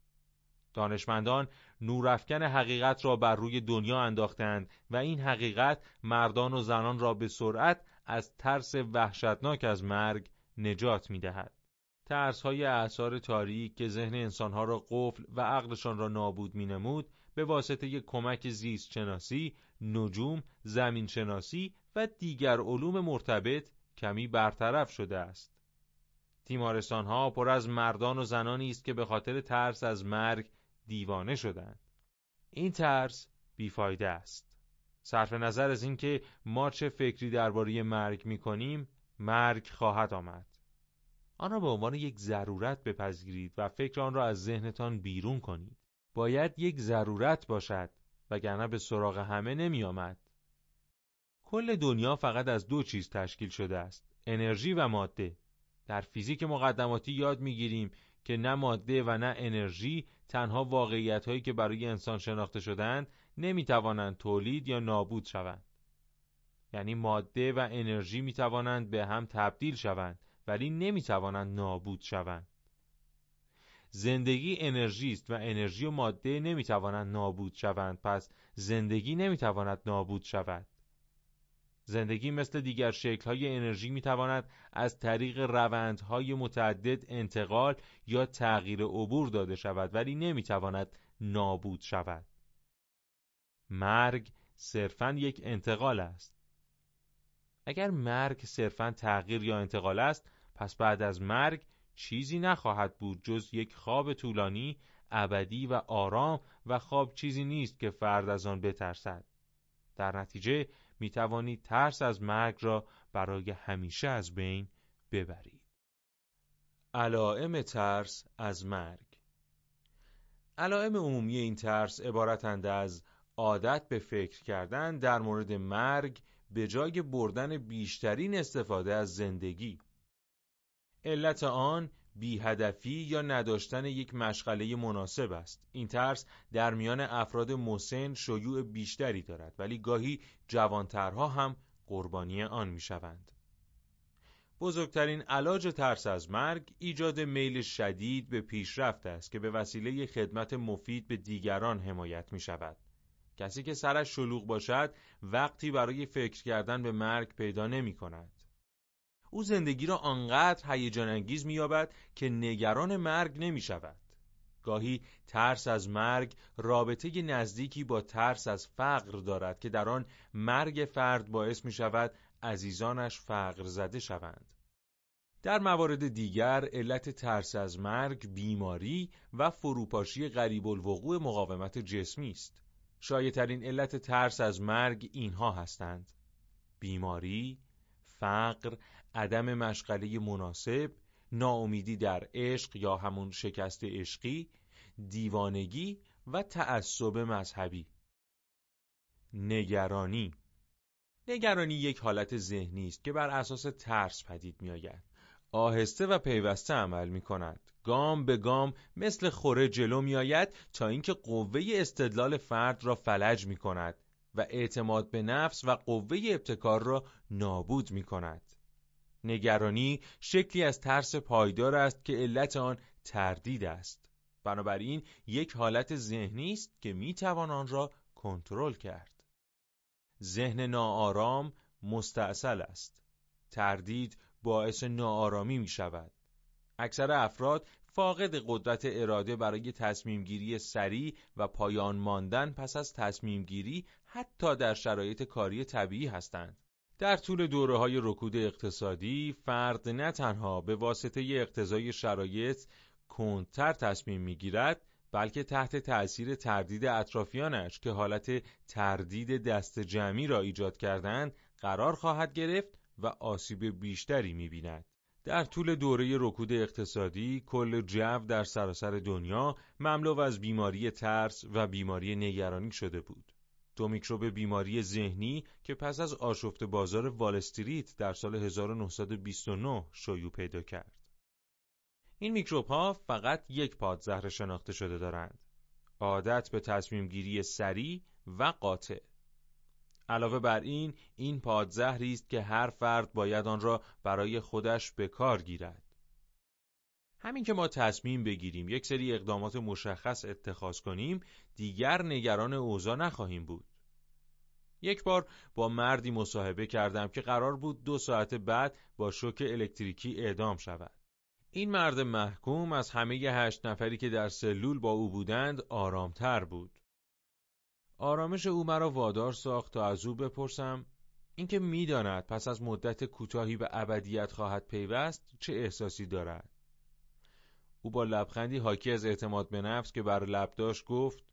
دانشمندان نورافکن حقیقت را بر روی دنیا انداختند و این حقیقت مردان و زنان را به سرعت از ترس وحشتناک از مرگ نجات می دهد. ترس های اعثار تاریک که ذهن انسانها را قفل و عقلشان را نابود می نمود به واسطه کمک زیست شناسی، نجوم، زمین شناسی و دیگر علوم مرتبط کمی برطرف شده است. تیمارستان ها پر از مردان و زنانی است که به خاطر ترس از مرگ دیوانه شدند. این ترس بیفایده است. صرف نظر از اینکه ما چه فکری درباره مرگ می‌کنیم مرگ خواهد آمد آن را به عنوان یک ضرورت بپذیرید و فکر آن را از ذهنتان بیرون کنید باید یک ضرورت باشد وگرنه به سراغ همه نمی آمد. کل دنیا فقط از دو چیز تشکیل شده است انرژی و ماده. در فیزیک مقدماتی یاد می‌گیریم که نه ماده و نه انرژی تنها واقعیت هایی که برای انسان شناخته شدند نمی‌توانند تولید یا نابود شوند. یعنی ماده و انرژی می توانند به هم تبدیل شوند ولی نمی توانند نابود شوند. زندگی انرژی است و انرژی و ماده نمی توانند نابود شوند پس زندگی نمی تواند نابود شود. زندگی مثل دیگر شکل‌های انرژی می‌تواند از طریق روندهای متعدد انتقال یا تغییر عبور داده شود ولی نمی‌تواند نابود شود. مرگ صرفاً یک انتقال است. اگر مرگ صرفاً تغییر یا انتقال است پس بعد از مرگ چیزی نخواهد بود جز یک خواب طولانی ابدی و آرام و خواب چیزی نیست که فرد از آن بترسد در نتیجه می توانید ترس از مرگ را برای همیشه از بین ببرید. علائم ترس از مرگ علائم عمومی این ترس عبارتند از عادت به فکر کردن در مورد مرگ به جای بردن بیشترین استفاده از زندگی علت آن هدفی یا نداشتن یک مشغله مناسب است این ترس در میان افراد مسن شیوع بیشتری دارد ولی گاهی جوانترها هم قربانی آن می‌شوند بزرگترین علاج ترس از مرگ ایجاد میل شدید به پیشرفت است که به وسیله خدمت مفید به دیگران حمایت می شود. کسی که سرش شلوغ باشد وقتی برای فکر کردن به مرگ پیدا نمی کند. او زندگی را آنقدر هیجان انگیز می‌یابد که نگران مرگ نمی شود. گاهی ترس از مرگ رابطه نزدیکی با ترس از فقر دارد که در آن مرگ فرد باعث می شود عزیزانش فقر زده شوند. در موارد دیگر علت ترس از مرگ بیماری و فروپاشی غریب الوقوع مقاومت جسمی است. شایدترین علت ترس از مرگ اینها هستند: بیماری، فقر، عدم مشغله مناسب، ناامیدی در عشق یا همون شکست عشقی، دیوانگی و تعصب مذهبی. نگرانی نگرانی یک حالت ذهنی است که بر اساس ترس پدید می آید. آهسته و پیوسته عمل می کند. گام به گام مثل خوره جلو می آید تا اینکه قوه استدلال فرد را فلج می کند و اعتماد به نفس و قوه ابتکار را نابود می کند. نگرانی شکلی از ترس پایدار است که علت آن تردید است. بنابراین یک حالت ذهنی است که می توان آن را کنترل کرد. ذهن ناآرام مستاصل است. تردید باعث ناآرامی می شود. اکثر افراد فاقد قدرت اراده برای تصمیم گیری سریع و پایان ماندن پس از تصمیم گیری حتی در شرایط کاری طبیعی هستند. در طول دوره های رکود اقتصادی فرد نه تنها به واسطه اقتضای شرایط کندتر تصمیم می‌گیرد بلکه تحت تأثیر تردید اطرافیانش که حالت تردید دست جمعی را ایجاد کردند قرار خواهد گرفت و آسیب بیشتری می‌بیند. در طول دوره رکود اقتصادی کل جو در سراسر دنیا مملو از بیماری ترس و بیماری نگرانی شده بود. دو میکروب بیماری ذهنی که پس از آشفت بازار وال استریت در سال 1929 شیوع پیدا کرد. این میکروب ها فقط یک پادزهر شناخته شده دارند. عادت به تصمیم گیری سریع و قاطع. علاوه بر این این پادزهری است که هر فرد باید آن را برای خودش به کار گیرد. همین که ما تصمیم بگیریم یک سری اقدامات مشخص اتخاذ کنیم دیگر نگران اوضاع نخواهیم بود. یک بار با مردی مصاحبه کردم که قرار بود دو ساعت بعد با شوک الکتریکی اعدام شود. این مرد محکوم از همه هشت نفری که در سلول با او بودند آرامتر بود. آرامش او مرا وادار ساخت تا از او بپرسم اینکه می‌داند پس از مدت کوتاهی به ابدیت خواهد پیوست چه احساسی دارد. او با لبخندی حاکی از اعتماد به نفس که بر لب داشت گفت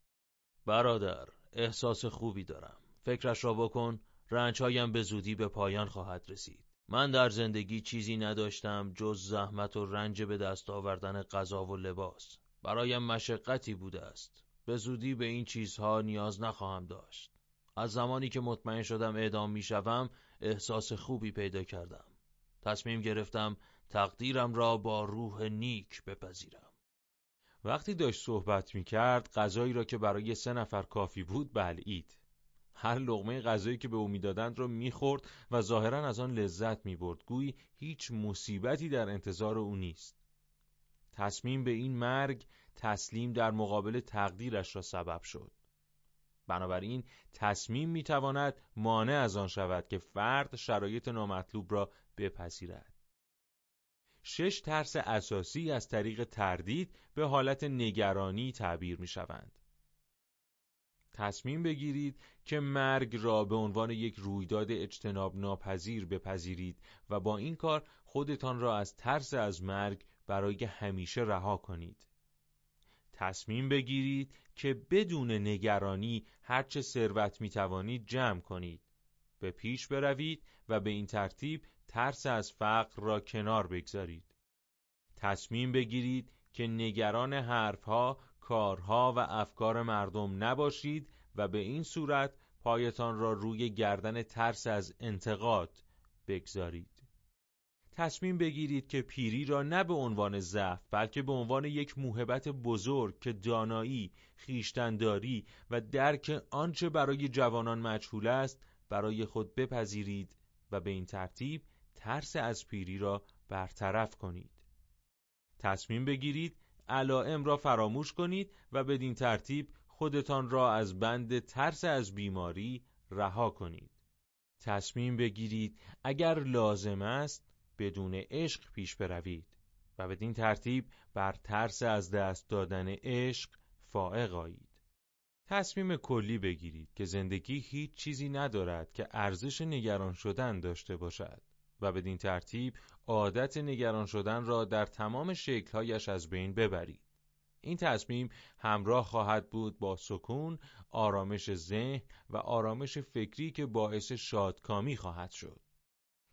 برادر احساس خوبی دارم فکرش را بکن رنجهایم به زودی به پایان خواهد رسید. من در زندگی چیزی نداشتم جز زحمت و رنج به دست آوردن غذا و لباس. برایم مشقتی بوده است. به زودی به این چیزها نیاز نخواهم داشت. از زمانی که مطمئن شدم اعدام می‌شوم احساس خوبی پیدا کردم. تصمیم گرفتم تقدیرم را با روح نیک بپذیرم. وقتی داشت صحبت می کرد غذایی را که برای سه نفر کافی بود بلعید. هر لغمه غذایی که به او می‌دادند را می‌خورد و ظاهرا از آن لذت می‌برد. گویی هیچ مصیبتی در انتظار او نیست. تصمیم به این مرگ تسلیم در مقابل تقدیرش را سبب شد. بنابراین تصمیم می‌تواند مانع از آن شود که فرد شرایط نامطلوب را بپذیرد. شش ترس اساسی از طریق تردید به حالت نگرانی تعبیر می شوند. تصمیم بگیرید که مرگ را به عنوان یک رویداد اجتناب ناپذیر بپذیرید و با این کار خودتان را از ترس از مرگ برای همیشه رها کنید. تصمیم بگیرید که بدون نگرانی هرچه ثروت می توانید جمع کنید. به پیش بروید و به این ترتیب ترس از فقر را کنار بگذارید. تصمیم بگیرید که نگران حرفها، کارها و افکار مردم نباشید و به این صورت پایتان را روی گردن ترس از انتقاد بگذارید. تصمیم بگیرید که پیری را نه به عنوان ضعف بلکه به عنوان یک موهبت بزرگ که دانایی، خیشتنداری و درک آنچه برای جوانان مجهول است برای خود بپذیرید و به این ترتیب ترس از پیری را برطرف کنید. تصمیم بگیرید علائم را فراموش کنید و بدین ترتیب خودتان را از بند ترس از بیماری رها کنید. تصمیم بگیرید اگر لازم است بدون عشق پیش بروید و بدین ترتیب بر ترس از دست دادن عشق فائق آیید. تصمیم کلی بگیرید که زندگی هیچ چیزی ندارد که ارزش نگران شدن داشته باشد و بدین ترتیب عادت نگران شدن را در تمام شکلهایش از بین ببرید. این تصمیم همراه خواهد بود با سکون، آرامش ذهن و آرامش فکری که باعث شادکامی خواهد شد.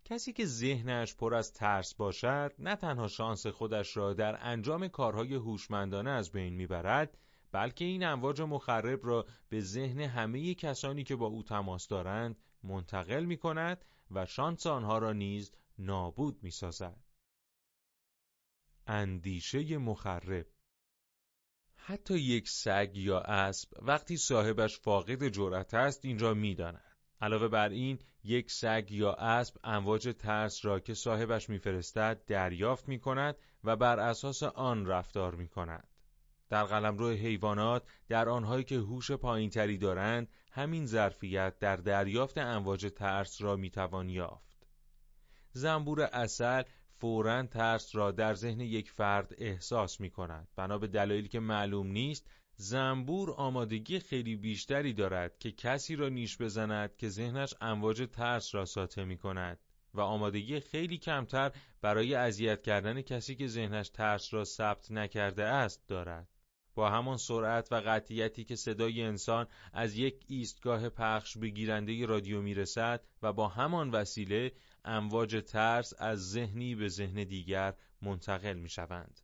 کسی که ذهنش پر از ترس باشد نه تنها شانس خودش را در انجام کارهای هوشمندانه از بین می‌برد بلکه این امواج مخرب را به ذهن همه کسانی که با او تماس دارند منتقل می کند و شانس آنها را نیز نابود می سازد. اندیشه مخرب حتی یک سگ یا اسب وقتی صاحبش فاقد جرأت است این را می‌داند. علاوه بر این یک سگ یا اسب امواج ترس را که صاحبش میفرستد دریافت می کند و بر اساس آن رفتار می کند. در قلمرو حیوانات در آنهایی که هوش پایینتری دارند همین ظرفیت در دریافت امواج ترس را می‌توان یافت. زنبور اصل فورا ترس را در ذهن یک فرد احساس می کند. بنا به دلایلی که معلوم نیست زنبور آمادگی خیلی بیشتری دارد که کسی را نیش بزند که ذهنش امواج ترس را ساطع می کند و آمادگی خیلی کمتر برای اذیت کردن کسی که ذهنش ترس را ثبت نکرده است دارد. با همان سرعت و قطعیتی که صدای انسان از یک ایستگاه پخش به گیرنده رادیو می‌رسد و با همان وسیله امواج ترس از ذهنی به ذهن دیگر منتقل می شوند.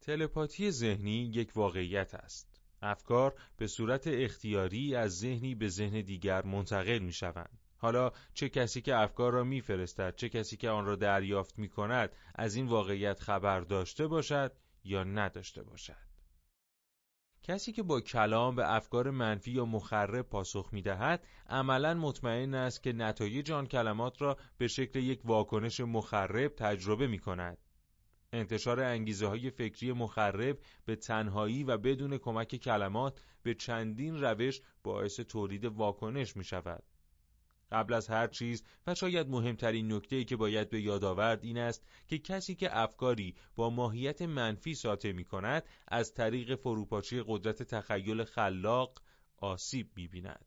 تلپاتی ذهنی یک واقعیت است. افکار به صورت اختیاری از ذهنی به ذهن دیگر منتقل می شوند. حالا چه کسی که افکار را میفرستد چه کسی که آن را دریافت می کند از این واقعیت خبر داشته باشد یا نداشته باشد. کسی که با کلام به افکار منفی یا مخرب پاسخ می دهد عملا مطمئن است که نتایج آن کلمات را به شکل یک واکنش مخرب تجربه می کند. انتشار انگیزه های فکری مخرب به تنهایی و بدون کمک کلمات به چندین روش باعث تولید واکنش می شود. قبل از هر چیز و شاید مهمترین نکته که باید به یاد آورد این است که کسی که افکاری با ماهیت منفی ساطع می کند از طریق فروپاشی قدرت تخیل خلاق آسیب می بیند.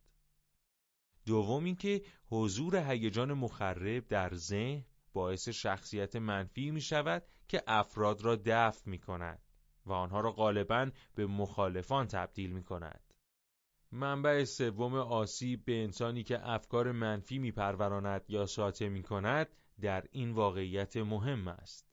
دوم اینکه حضور هیجان مخرب در ذهن باعث شخصیت منفی می شود که افراد را دفع می کند و آنها را غالبا به مخالفان تبدیل می کند. منبع سوم آسیب به انسانی که افکار منفی میپروراند یا ساطع می کند در این واقعیت مهم است.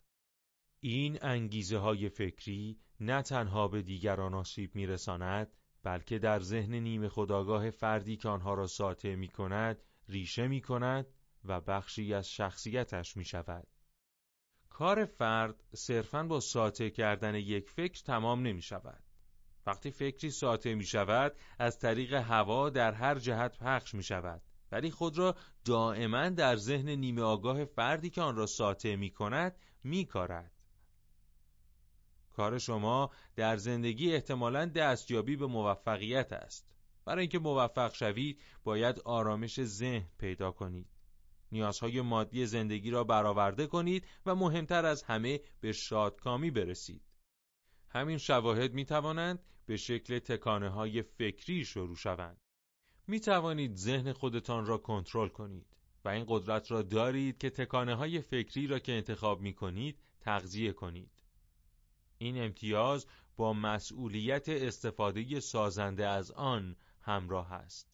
این انگیزه های فکری نه تنها به دیگران آسیب میرساند بلکه در ذهن نیم خداگاه فردی که آنها را ساطع می کند ریشه می کند و بخشی از شخصیتش می شود. کار فرد صرفاً با ساطع کردن یک فکر تمام نمی شود. وقتی فکری ساطع می شود از طریق هوا در هر جهت پخش می شود ولی خود را دائما در ذهن نیمه آگاه فردی که آن را ساطع می کند می کارد. کار شما در زندگی احتمالا دستیابی به موفقیت است. برای اینکه موفق شوید باید آرامش ذهن پیدا کنید. نیازهای مادی زندگی را برآورده کنید و مهمتر از همه به شادکامی برسید. همین شواهد می توانند به شکل تکانه های فکری شروع شوند. می توانید ذهن خودتان را کنترل کنید و این قدرت را دارید که تکانه های فکری را که انتخاب می کنید تغذیه کنید. این امتیاز با مسئولیت استفاده سازنده از آن همراه است.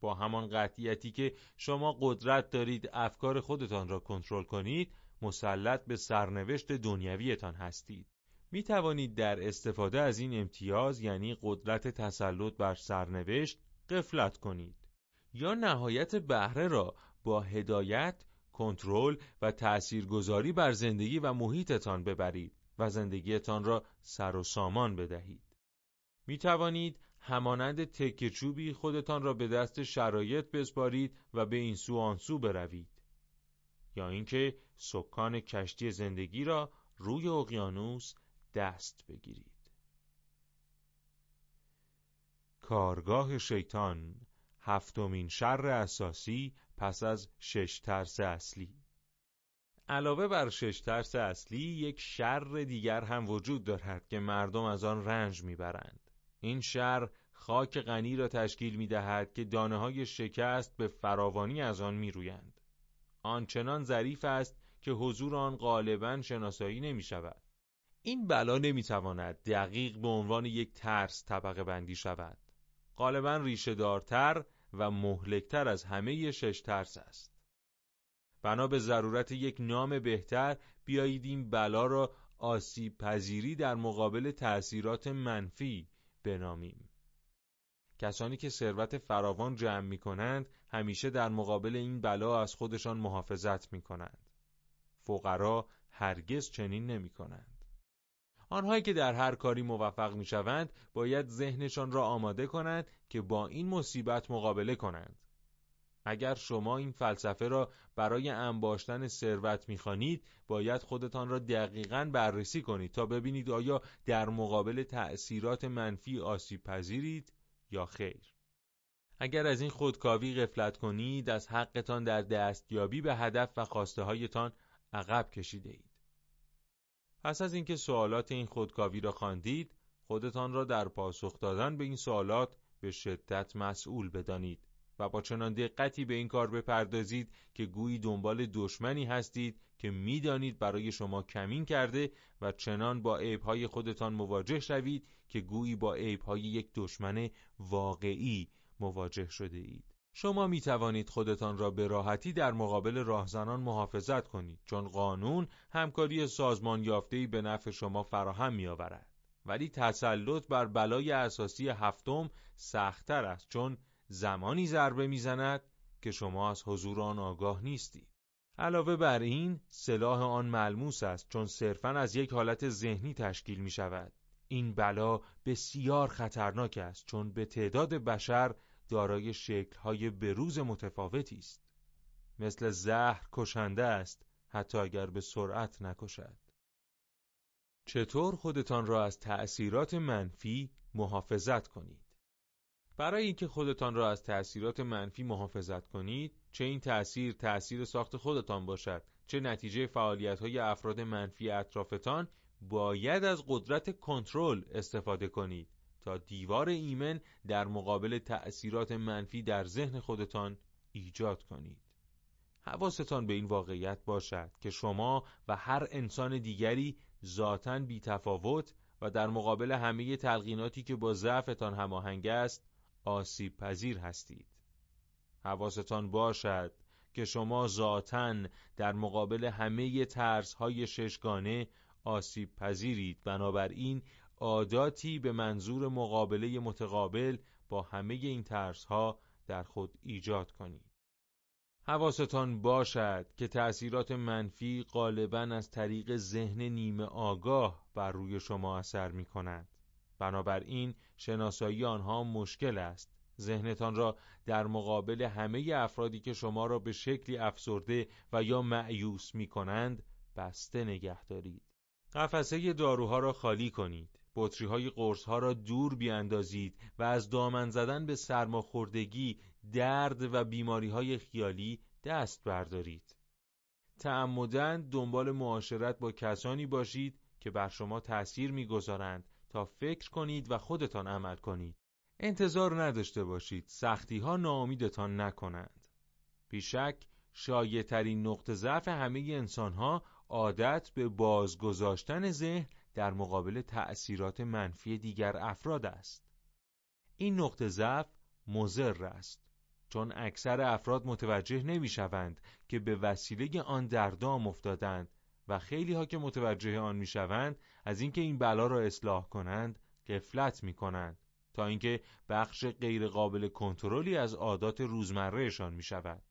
با همان قطعیتی که شما قدرت دارید افکار خودتان را کنترل کنید، مسلط به سرنوشت دنیویتان هستید. می توانید در استفاده از این امتیاز یعنی قدرت تسلط بر سرنوشت قفلت کنید یا نهایت بهره را با هدایت، کنترل و تأثیرگذاری بر زندگی و محیطتان ببرید و زندگیتان را سر و سامان بدهید. می توانید همانند تکه چوبی خودتان را به دست شرایط بسپارید و به این سو آن سو بروید. یا اینکه سکان کشتی زندگی را روی اقیانوس دست بگیرید. کارگاه شیطان هفتمین شر اساسی پس از شش ترس اصلی علاوه بر شش ترس اصلی یک شر دیگر هم وجود دارد که مردم از آن رنج می‌برند این شر خاک غنی را تشکیل می دهد که دانه های شکست به فراوانی از آن می رویند. آنچنان ظریف است که حضور آن غالبا شناسایی نمی شود. این بلا نمی تواند دقیق به عنوان یک ترس طبقه بندی شود. غالبا ریشه دارتر و مهلکتر از همه شش ترس است. بنا به ضرورت یک نام بهتر بیایید این بلا را آسیب پذیری در مقابل تأثیرات منفی بنامیم. کسانی که ثروت فراوان جمع می کنند همیشه در مقابل این بلا از خودشان محافظت می کنند. فقرا هرگز چنین نمی کنند. آنهایی که در هر کاری موفق می شوند باید ذهنشان را آماده کنند که با این مصیبت مقابله کنند. اگر شما این فلسفه را برای انباشتن ثروت می‌خوانید باید خودتان را دقیقا بررسی کنید تا ببینید آیا در مقابل تأثیرات منفی آسیب پذیرید یا خیر اگر از این خودکاوی غفلت کنید از حقتان در دستیابی به هدف و خواسته هایتان عقب کشیده اید پس از اینکه سوالات این خودکاوی را خواندید خودتان را در پاسخ دادن به این سوالات به شدت مسئول بدانید و با چنان دقتی به این کار بپردازید که گویی دنبال دشمنی هستید که می‌دانید برای شما کمین کرده و چنان با عیبهای خودتان مواجه شوید که گویی با عیبهای یک دشمن واقعی مواجه شده اید. شما می توانید خودتان را به راحتی در مقابل راهزنان محافظت کنید چون قانون همکاری سازمان یافته‌ای به نفع شما فراهم می آورد. ولی تسلط بر بلای اساسی هفتم سختتر است چون زمانی ضربه می‌زند که شما از حضور آن آگاه نیستید. علاوه بر این سلاح آن ملموس است چون صرفا از یک حالت ذهنی تشکیل می شود. این بلا بسیار خطرناک است چون به تعداد بشر دارای شکل‌های بروز متفاوتی است. مثل زهر کشنده است حتی اگر به سرعت نکشد. چطور خودتان را از تأثیرات منفی محافظت کنید؟ برای اینکه خودتان را از تأثیرات منفی محافظت کنید چه این تأثیر تأثیر ساخت خودتان باشد چه نتیجه فعالیت های افراد منفی اطرافتان باید از قدرت کنترل استفاده کنید تا دیوار ایمن در مقابل تأثیرات منفی در ذهن خودتان ایجاد کنید حواستان به این واقعیت باشد که شما و هر انسان دیگری ذاتا بی تفاوت و در مقابل همه تلقیناتی که با ضعفتان هماهنگ است آسیب پذیر هستید. حواستان باشد که شما ذاتن در مقابل همه ترس های ششگانه آسیب پذیرید بنابراین عاداتی به منظور مقابله متقابل با همه این ترس ها در خود ایجاد کنید. حواستان باشد که تأثیرات منفی غالبا از طریق ذهن نیمه آگاه بر روی شما اثر می کند. بنابراین شناسایی آنها مشکل است. ذهنتان را در مقابل همه افرادی که شما را به شکلی افسرده و یا معیوس می کنند بسته نگه دارید. قفسه داروها را خالی کنید. بطری های قرص ها را دور بیاندازید و از دامن زدن به سرماخوردگی، درد و بیماری های خیالی دست بردارید. تعمدن دنبال معاشرت با کسانی باشید که بر شما تأثیر می‌گذارند تا فکر کنید و خودتان عمل کنید. انتظار نداشته باشید سختی ها ناامیدتان نکنند. بیشک شایع ترین نقطه ضعف همه انسان ها عادت به بازگذاشتن ذهن در مقابل تأثیرات منفی دیگر افراد است. این نقطه ضعف مضر است چون اکثر افراد متوجه نمی‌شوند که به وسیله آن در دام افتادند و خیلی ها که متوجه آن می‌شوند از اینکه این بلا را اصلاح کنند قفلت می کنند تا اینکه بخش غیرقابل کنترلی از عادات روزمرهشان می شود.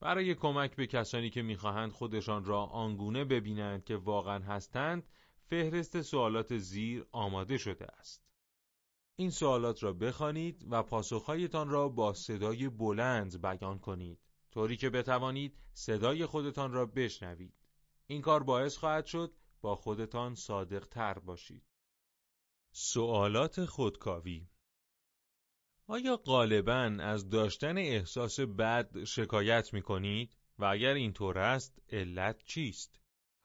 برای کمک به کسانی که می‌خواهند خودشان را آنگونه ببینند که واقعا هستند فهرست سوالات زیر آماده شده است. این سوالات را بخوانید و پاسخهایتان را با صدای بلند بیان کنید طوری که بتوانید صدای خودتان را بشنوید. این کار باعث خواهد شد با خودتان صادق تر باشید. سوالات خودکاوی آیا غالبا از داشتن احساس بد شکایت می کنید و اگر اینطور است علت چیست؟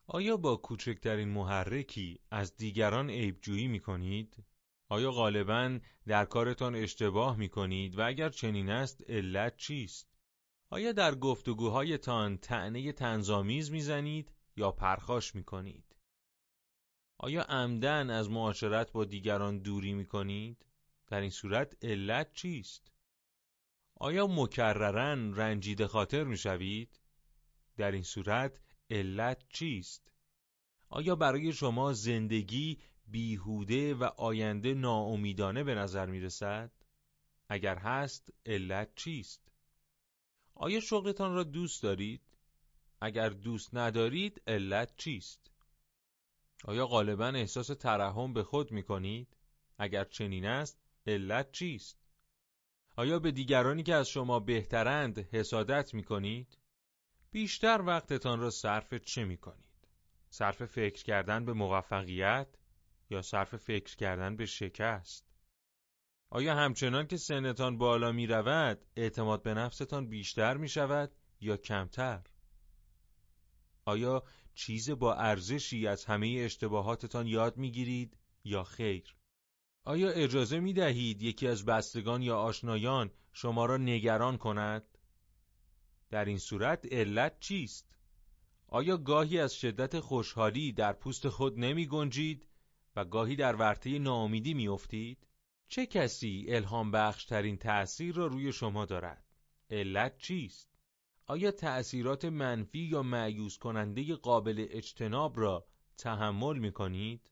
آیا با کوچکترین محرکی از دیگران عیبجویی می کنید؟ آیا غالبا در کارتان اشتباه می کنید و اگر چنین است علت چیست؟ آیا در گفتگوهایتان تعنی تنظامیز می‌زنید یا پرخاش می کنید؟ آیا عمدن از معاشرت با دیگران دوری می کنید؟ در این صورت علت چیست؟ آیا مکررن رنجیده خاطر می شوید؟ در این صورت علت چیست؟ آیا برای شما زندگی بیهوده و آینده ناامیدانه به نظر می رسد؟ اگر هست علت چیست؟ آیا شغلتان را دوست دارید؟ اگر دوست ندارید علت چیست؟ آیا غالبا احساس ترحم به خود می کنید؟ اگر چنین است علت چیست؟ آیا به دیگرانی که از شما بهترند حسادت می کنید؟ بیشتر وقتتان را صرف چه می کنید؟ صرف فکر کردن به موفقیت یا صرف فکر کردن به شکست؟ آیا همچنان که سنتان بالا می رود اعتماد به نفستان بیشتر می شود یا کمتر؟ آیا چیز با ارزشی از همه اشتباهاتتان یاد می گیرید یا خیر؟ آیا اجازه می دهید یکی از بستگان یا آشنایان شما را نگران کند؟ در این صورت علت چیست؟ آیا گاهی از شدت خوشحالی در پوست خود نمی گنجید و گاهی در ورطه ناامیدی می افتید؟ چه کسی الهام بخش ترین تأثیر را روی شما دارد؟ علت چیست؟ آیا تأثیرات منفی یا معیوز کننده قابل اجتناب را تحمل می کنید؟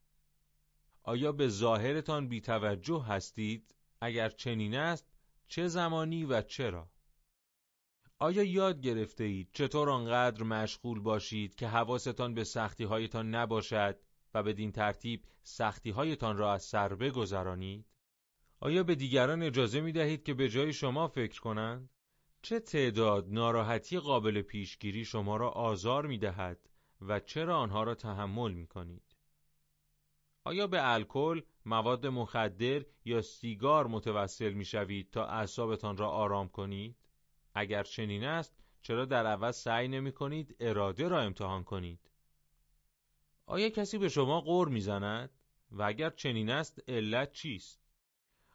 آیا به ظاهرتان بی توجه هستید؟ اگر چنین است چه زمانی و چرا؟ آیا یاد گرفته اید چطور آنقدر مشغول باشید که حواستان به سختی هایتان نباشد و بدین ترتیب سختی هایتان را از سر بگذرانید؟ آیا به دیگران اجازه می دهید که به جای شما فکر کنند؟ چه تعداد ناراحتی قابل پیشگیری شما را آزار می دهد و چرا آنها را تحمل می کنید؟ آیا به الکل، مواد مخدر یا سیگار متوسل می شوید تا اعصابتان را آرام کنید؟ اگر چنین است، چرا در عوض سعی نمی کنید اراده را امتحان کنید؟ آیا کسی به شما غور می‌زند؟ و اگر چنین است علت چیست؟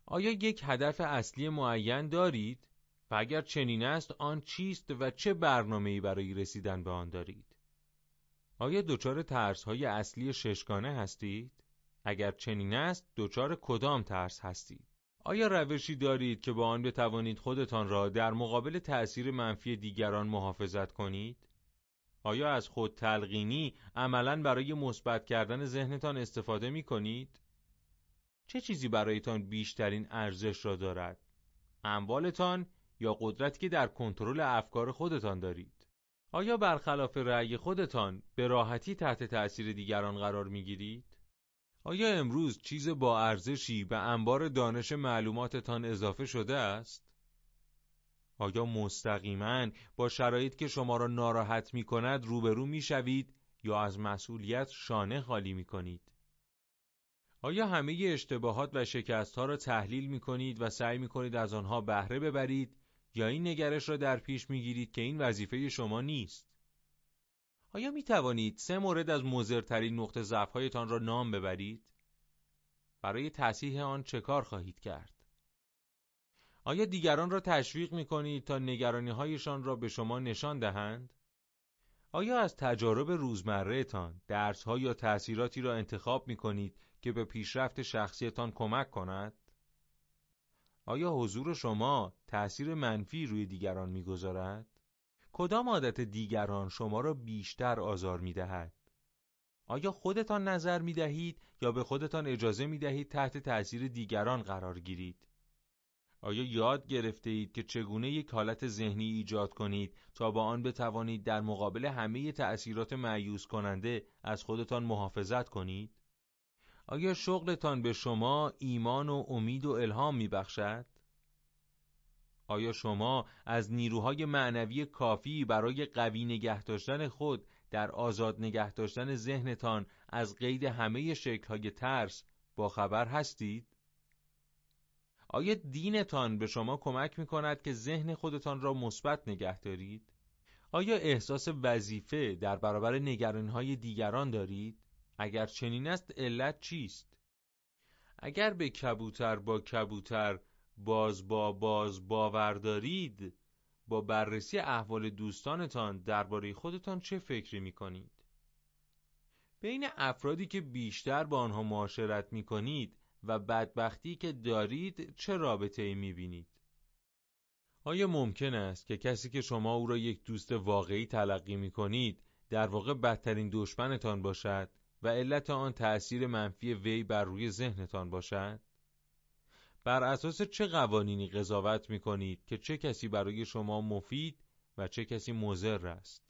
آیا یک هدف اصلی معین دارید؟ و اگر چنین است آن چیست و چه برنامه‌ای برای رسیدن به آن دارید؟ آیا دچار ترس های اصلی ششگانه هستید؟ اگر چنین است دچار کدام ترس هستید؟ آیا روشی دارید که با آن بتوانید خودتان را در مقابل تأثیر منفی دیگران محافظت کنید؟ آیا از خود تلقینی عملا برای مثبت کردن ذهنتان استفاده می کنید؟ چه چیزی برایتان بیشترین ارزش را دارد؟ اموالتان یا قدرتی که در کنترل افکار خودتان دارید؟ آیا برخلاف رأی خودتان به راحتی تحت تأثیر دیگران قرار می گیرید؟ آیا امروز چیز با ارزشی به انبار دانش معلوماتتان اضافه شده است؟ آیا مستقیما با شرایط که شما را ناراحت می کند روبرو می شوید یا از مسئولیت شانه خالی می کنید؟ آیا همه اشتباهات و شکست ها را تحلیل می کنید و سعی می کنید از آنها بهره ببرید یا این نگرش را در پیش می گیرید که این وظیفه شما نیست؟ آیا می توانید سه مورد از مزرترین نقطه ضعفهایتان را نام ببرید؟ برای تصحیح آن چه کار خواهید کرد؟ آیا دیگران را تشویق می کنید تا نگرانی هایشان را به شما نشان دهند؟ آیا از تجارب روزمره تان درس ها یا تأثیراتی را انتخاب می کنید که به پیشرفت شخصیتان کمک کند؟ آیا حضور شما تأثیر منفی روی دیگران می‌گذارد؟ کدام عادت دیگران شما را بیشتر آزار می دهد؟ آیا خودتان نظر می دهید یا به خودتان اجازه می دهید تحت تأثیر دیگران قرار گیرید؟ آیا یاد گرفته اید که چگونه یک حالت ذهنی ایجاد کنید تا با آن بتوانید در مقابل همه تأثیرات معیوز کننده از خودتان محافظت کنید؟ آیا شغلتان به شما ایمان و امید و الهام می بخشد؟ آیا شما از نیروهای معنوی کافی برای قوی نگه داشتن خود در آزاد نگه داشتن ذهنتان از قید همه شکلهای ترس با خبر هستید؟ آیا دینتان به شما کمک می کند که ذهن خودتان را مثبت نگه دارید؟ آیا احساس وظیفه در برابر نگرانهای دیگران دارید؟ اگر چنین است علت چیست؟ اگر به کبوتر با کبوتر باز با باز باور دارید با بررسی احوال دوستانتان درباره خودتان چه فکری می کنید؟ بین افرادی که بیشتر با آنها معاشرت می کنید و بدبختی که دارید چه رابطه ای می بینید؟ آیا ممکن است که کسی که شما او را یک دوست واقعی تلقی می کنید در واقع بدترین دشمنتان باشد و علت آن تأثیر منفی وی بر روی ذهنتان باشد؟ بر اساس چه قوانینی قضاوت می کنید که چه کسی برای شما مفید و چه کسی مضر است؟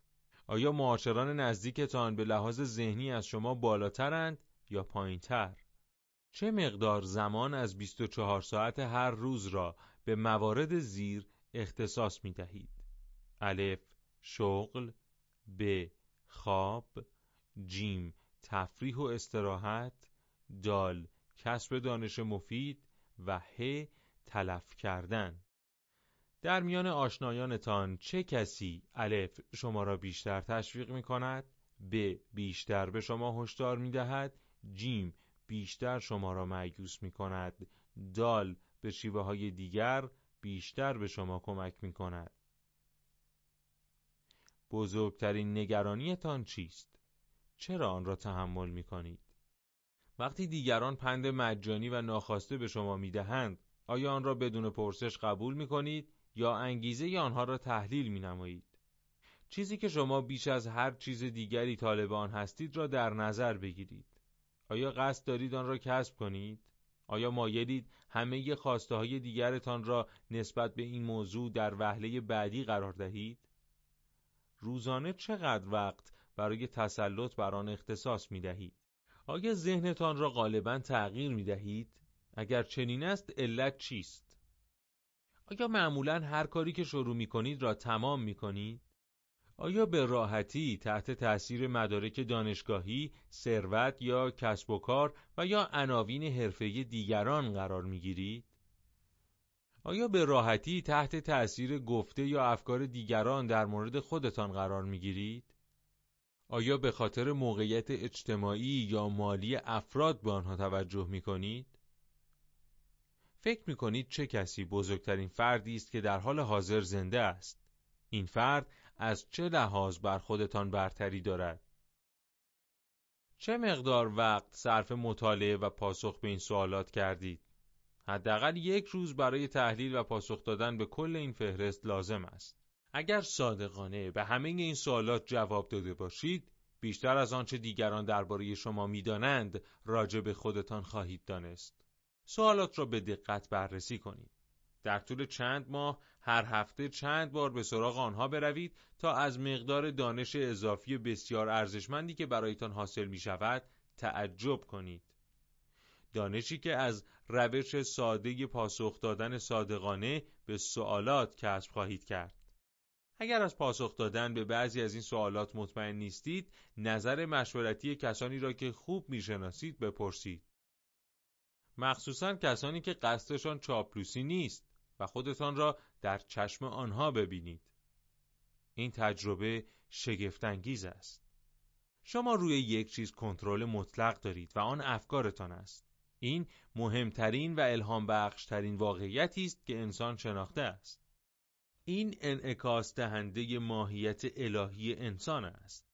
آیا معاشران نزدیکتان به لحاظ ذهنی از شما بالاترند یا پایینتر؟ چه مقدار زمان از 24 ساعت هر روز را به موارد زیر اختصاص می دهید؟ الف شغل ب خواب جیم تفریح و استراحت دال کسب دانش مفید و ه تلف کردن. در میان آشنایانتان چه کسی الف شما را بیشتر تشویق می کند؟ ب بیشتر به شما هشدار می دهد؟ جیم بیشتر شما را معیوس می کند؟ دال به شیوه های دیگر بیشتر به شما کمک می کند؟ بزرگترین نگرانیتان چیست؟ چرا آن را تحمل می کنید؟ وقتی دیگران پند مجانی و ناخواسته به شما می دهند آیا آن را بدون پرسش قبول می کنید یا انگیزه آنها را تحلیل می نمایید؟ چیزی که شما بیش از هر چیز دیگری طالبان هستید را در نظر بگیرید. آیا قصد دارید آن را کسب کنید؟ آیا مایلید همه خواسته های دیگرتان را نسبت به این موضوع در وهله بعدی قرار دهید؟ روزانه چقدر وقت برای تسلط بر آن اختصاص می دهید؟ آیا ذهنتان را غالبا تغییر می دهید؟ اگر چنین است علت چیست؟ آیا معمولا هر کاری که شروع می کنید را تمام می کنید؟ آیا به راحتی تحت تأثیر مدارک دانشگاهی، ثروت یا کسب و کار و یا عناوین حرفه‌ای دیگران قرار می گیرید؟ آیا به راحتی تحت تأثیر گفته یا افکار دیگران در مورد خودتان قرار می گیرید؟ آیا به خاطر موقعیت اجتماعی یا مالی افراد به آنها توجه می کنید؟ فکر می کنید چه کسی بزرگترین فردی است که در حال حاضر زنده است؟ این فرد از چه لحاظ بر خودتان برتری دارد؟ چه مقدار وقت صرف مطالعه و پاسخ به این سوالات کردید؟ حداقل یک روز برای تحلیل و پاسخ دادن به کل این فهرست لازم است. اگر صادقانه به همه این سوالات جواب داده باشید، بیشتر از آنچه دیگران درباره شما می‌دانند راجع به خودتان خواهید دانست. سوالات را به دقت بررسی کنید. در طول چند ماه هر هفته چند بار به سراغ آنها بروید تا از مقدار دانش اضافی بسیار ارزشمندی که برایتان حاصل می شود تعجب کنید. دانشی که از روش ساده پاسخ دادن صادقانه به سوالات کسب خواهید کرد. اگر از پاسخ دادن به بعضی از این سوالات مطمئن نیستید، نظر مشورتی کسانی را که خوب می‌شناسید بپرسید. مخصوصا کسانی که قصدشان چاپلوسی نیست و خودتان را در چشم آنها ببینید. این تجربه شگفتانگیز است. شما روی یک چیز کنترل مطلق دارید و آن افکارتان است. این مهمترین و الهام بخشترین واقعیتی است که انسان شناخته است. این انعکاس دهنده ماهیت الهی انسان است.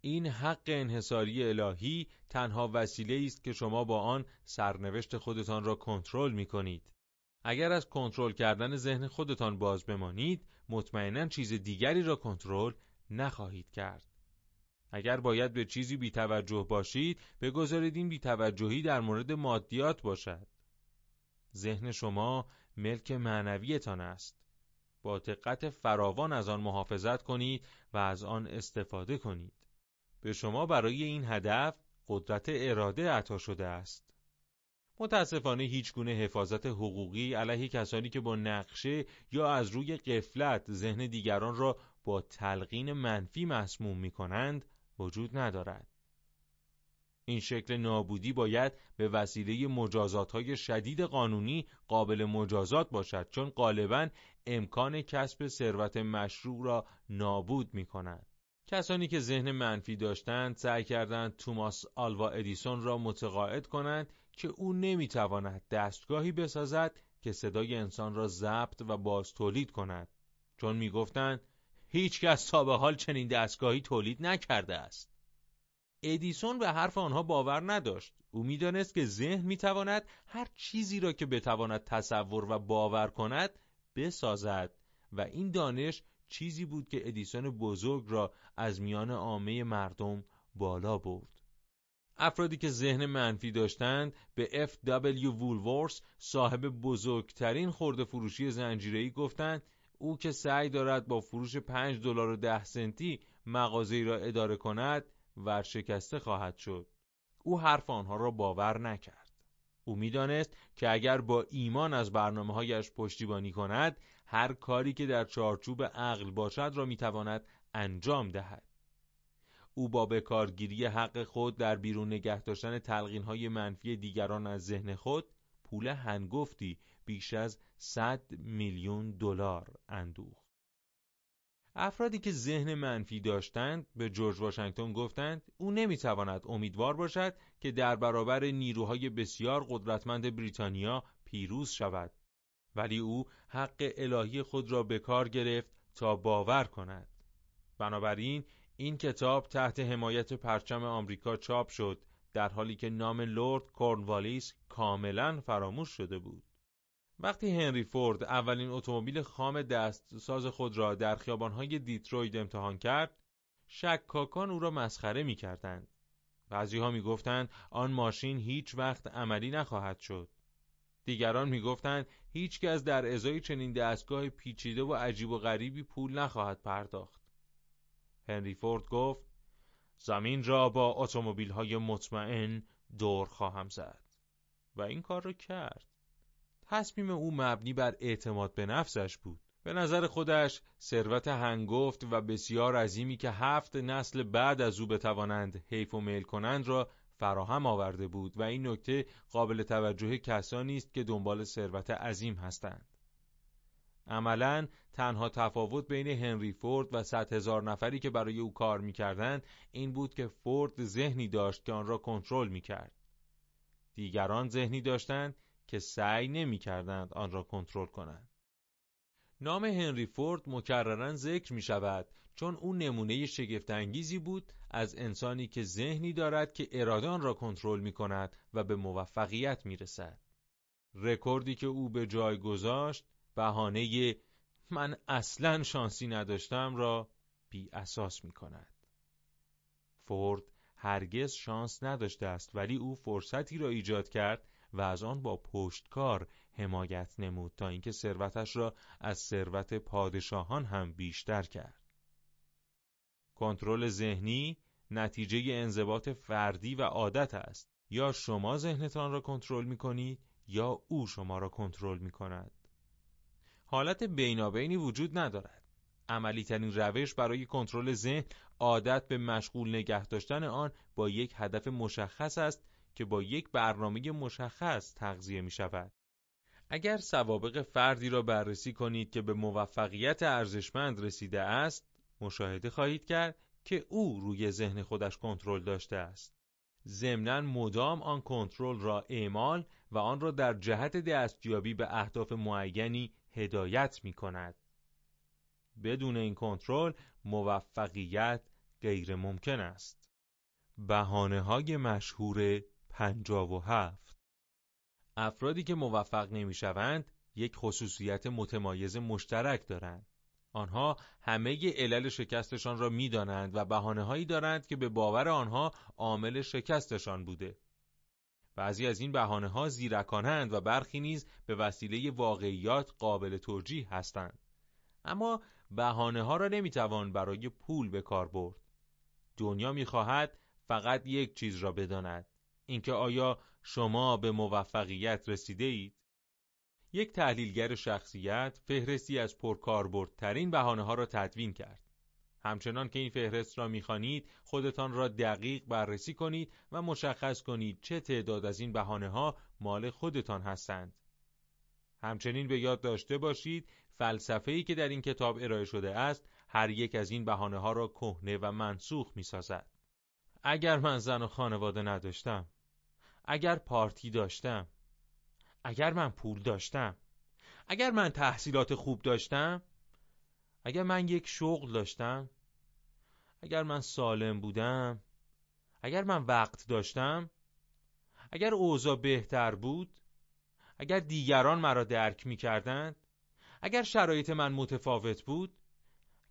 این حق انحصاری الهی تنها وسیله است که شما با آن سرنوشت خودتان را کنترل می کنید. اگر از کنترل کردن ذهن خودتان باز بمانید، مطمئنا چیز دیگری را کنترل نخواهید کرد. اگر باید به چیزی بیتوجه باشید، بگذارید این بیتوجهی در مورد مادیات باشد. ذهن شما ملک معنویتان است. با دقت فراوان از آن محافظت کنید و از آن استفاده کنید. به شما برای این هدف قدرت اراده عطا شده است. متاسفانه هیچ گونه حفاظت حقوقی علیه کسانی که با نقشه یا از روی قفلت ذهن دیگران را با تلقین منفی مسموم می کنند وجود ندارد. این شکل نابودی باید به وسیله مجازات های شدید قانونی قابل مجازات باشد چون غالبا امکان کسب ثروت مشروع را نابود می کند. کسانی که ذهن منفی داشتند سعی کردند توماس آلوا ادیسون را متقاعد کنند که او نمی‌تواند دستگاهی بسازد که صدای انسان را ضبط و باز تولید کند چون می‌گفتند هیچ کس تا به حال چنین دستگاهی تولید نکرده است ادیسون به حرف آنها باور نداشت او می‌دانست که ذهن می‌تواند هر چیزی را که بتواند تصور و باور کند بسازد و این دانش چیزی بود که ادیسون بزرگ را از میان عامه مردم بالا برد. افرادی که ذهن منفی داشتند به F.W. وولورس صاحب بزرگترین خورده فروشی زنجیره‌ای گفتند او که سعی دارد با فروش 5 دلار و 10 سنتی مغازه‌ای را اداره کند ورشکسته خواهد شد. او حرف آنها را باور نکرد. او می‌دانست که اگر با ایمان از برنامه هایش پشتیبانی کند هر کاری که در چارچوب عقل باشد را می‌تواند انجام دهد. او با بکارگیری حق خود در بیرون نگه داشتن تلقین های منفی دیگران از ذهن خود پول هنگفتی بیش از 100 میلیون دلار اندوخت. افرادی که ذهن منفی داشتند به جورج واشنگتن گفتند او نمی‌تواند امیدوار باشد که در برابر نیروهای بسیار قدرتمند بریتانیا پیروز شود ولی او حق الهی خود را به کار گرفت تا باور کند. بنابراین این کتاب تحت حمایت پرچم آمریکا چاپ شد در حالی که نام لورد کورنوالیس کاملا فراموش شده بود. وقتی هنری فورد اولین اتومبیل خام دستساز خود را در خیابانهای دیتروید امتحان کرد شکاکان او را مسخره می کردند. بعضی ها می گفتند آن ماشین هیچ وقت عملی نخواهد شد. دیگران می گفتند هیچکس در ازای چنین دستگاه پیچیده و عجیب و غریبی پول نخواهد پرداخت. هنری فورد گفت زمین را با اتومبیل های مطمئن دور خواهم زد و این کار را کرد. تصمیم او مبنی بر اعتماد به نفسش بود. به نظر خودش ثروت هنگفت و بسیار عظیمی که هفت نسل بعد از او بتوانند حیف و میل کنند را فراهم آورده بود و این نکته قابل توجه کسانی است که دنبال ثروت عظیم هستند. عملا تنها تفاوت بین هنری فورد و صد هزار نفری که برای او کار می‌کردند این بود که فورد ذهنی داشت که آن را کنترل می‌کرد. دیگران ذهنی داشتند که سعی نمی‌کردند آن را کنترل کنند. نام هنری فورد مکررن ذکر می شود چون او نمونه شگفتانگیزی بود از انسانی که ذهنی دارد که ارادان را کنترل می کند و به موفقیت می رسد. رکوردی که او به جای گذاشت بهانه من اصلا شانسی نداشتم را بی اساس می کند. فورد هرگز شانس نداشته است ولی او فرصتی را ایجاد کرد و از آن با پشتکار حمایت نمود تا اینکه ثروتش را از ثروت پادشاهان هم بیشتر کرد. کنترل ذهنی نتیجه انضباط فردی و عادت است یا شما ذهنتان را کنترل می کنید یا او شما را کنترل می کند. حالت بینابینی وجود ندارد. عملی ترین روش برای کنترل ذهن عادت به مشغول نگه داشتن آن با یک هدف مشخص است که با یک برنامه مشخص تغذیه می شود. اگر سوابق فردی را بررسی کنید که به موفقیت ارزشمند رسیده است، مشاهده خواهید کرد که او روی ذهن خودش کنترل داشته است. ضمناً مدام آن کنترل را اعمال و آن را در جهت دستیابی به اهداف معینی هدایت می کند. بدون این کنترل موفقیت غیر ممکن است. بهانه های مشهور پنجاب و هفت افرادی که موفق نمی شوند یک خصوصیت متمایز مشترک دارند. آنها همه علل شکستشان را می‌دانند و بهانه هایی دارند که به باور آنها عامل شکستشان بوده. بعضی از این بهانه ها زیرکانند و برخی نیز به وسیله واقعیات قابل توجیه هستند. اما بهانه ها را نمی‌توان برای پول به کار برد. دنیا می‌خواهد فقط یک چیز را بداند اینکه آیا شما به موفقیت رسیده اید؟ یک تحلیلگر شخصیت فهرستی از پرکاربردترین بهانه ها را تدوین کرد. همچنان که این فهرست را می‌خوانید خودتان را دقیق بررسی کنید و مشخص کنید چه تعداد از این بهانه ها مال خودتان هستند. همچنین به یاد داشته باشید فلسفه‌ای که در این کتاب ارائه شده است هر یک از این بهانه ها را کهنه و منسوخ می‌سازد. اگر من زن و خانواده نداشتم اگر پارتی داشتم اگر من پول داشتم اگر من تحصیلات خوب داشتم اگر من یک شغل داشتم اگر من سالم بودم اگر من وقت داشتم اگر اوضاع بهتر بود اگر دیگران مرا درک می کردند اگر شرایط من متفاوت بود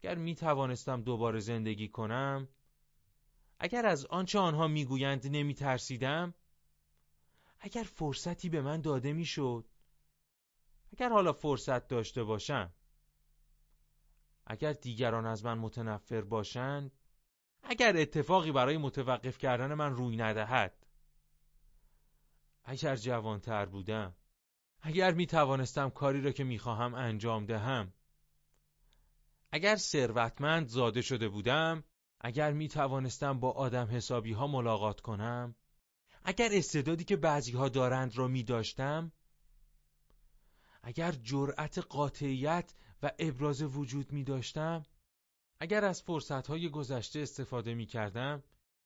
اگر می توانستم دوباره زندگی کنم اگر از آنچه آنها می‌گویند نمی ترسیدم اگر فرصتی به من داده می‌شد. اگر حالا فرصت داشته باشم. اگر دیگران از من متنفر باشند. اگر اتفاقی برای متوقف کردن من روی ندهد. اگر جوانتر بودم. اگر می توانستم کاری را که می خواهم انجام دهم. اگر ثروتمند زاده شده بودم. اگر می توانستم با آدم حسابی ها ملاقات کنم. اگر استعدادی که بعضی ها دارند را می داشتم اگر جرأت قاطعیت و ابراز وجود می داشتم اگر از فرصت های گذشته استفاده می کردم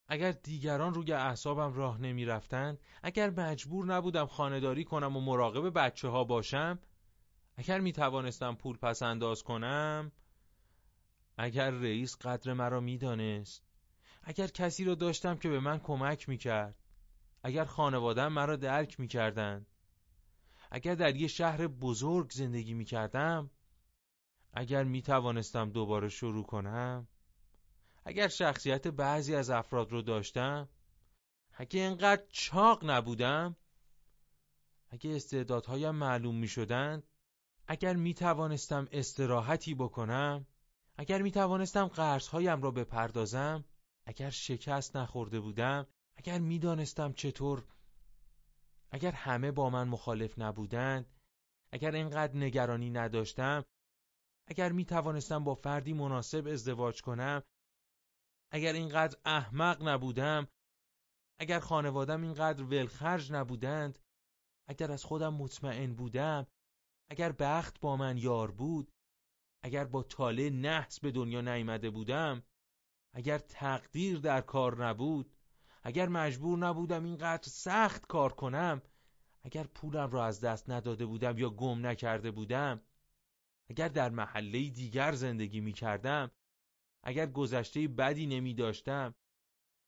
اگر دیگران روی اعصابم راه نمی رفتند اگر مجبور نبودم خانهداری کنم و مراقب بچه ها باشم اگر می توانستم پول پس انداز کنم اگر رئیس قدر مرا می‌دانست اگر کسی را داشتم که به من کمک می‌کرد. اگر خانوادم مرا درک می‌کردند اگر در یه شهر بزرگ زندگی می‌کردم اگر می توانستم دوباره شروع کنم اگر شخصیت بعضی از افراد رو داشتم اگه اینقدر چاق نبودم اگه استعدادهایم معلوم می شدند اگر می توانستم استراحتی بکنم اگر می توانستم قرضهایم را بپردازم اگر شکست نخورده بودم اگر می دانستم چطور اگر همه با من مخالف نبودند اگر اینقدر نگرانی نداشتم اگر می توانستم با فردی مناسب ازدواج کنم اگر اینقدر احمق نبودم اگر خانوادم اینقدر ولخرج نبودند اگر از خودم مطمئن بودم اگر بخت با من یار بود اگر با تاله نحس به دنیا نیامده بودم اگر تقدیر در کار نبود اگر مجبور نبودم اینقدر سخت کار کنم اگر پولم را از دست نداده بودم یا گم نکرده بودم اگر در محله دیگر زندگی می کردم اگر گذشته بدی نمی داشتم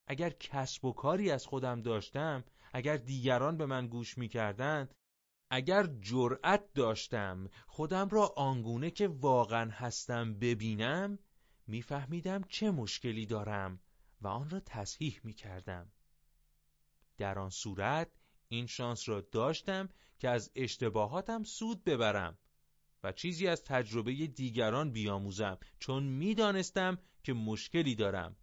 اگر کسب و کاری از خودم داشتم اگر دیگران به من گوش می کردند اگر جرأت داشتم خودم را آنگونه که واقعا هستم ببینم میفهمیدم چه مشکلی دارم. و آن را تصحیح می کردم. در آن صورت این شانس را داشتم که از اشتباهاتم سود ببرم و چیزی از تجربه دیگران بیاموزم چون می‌دانستم که مشکلی دارم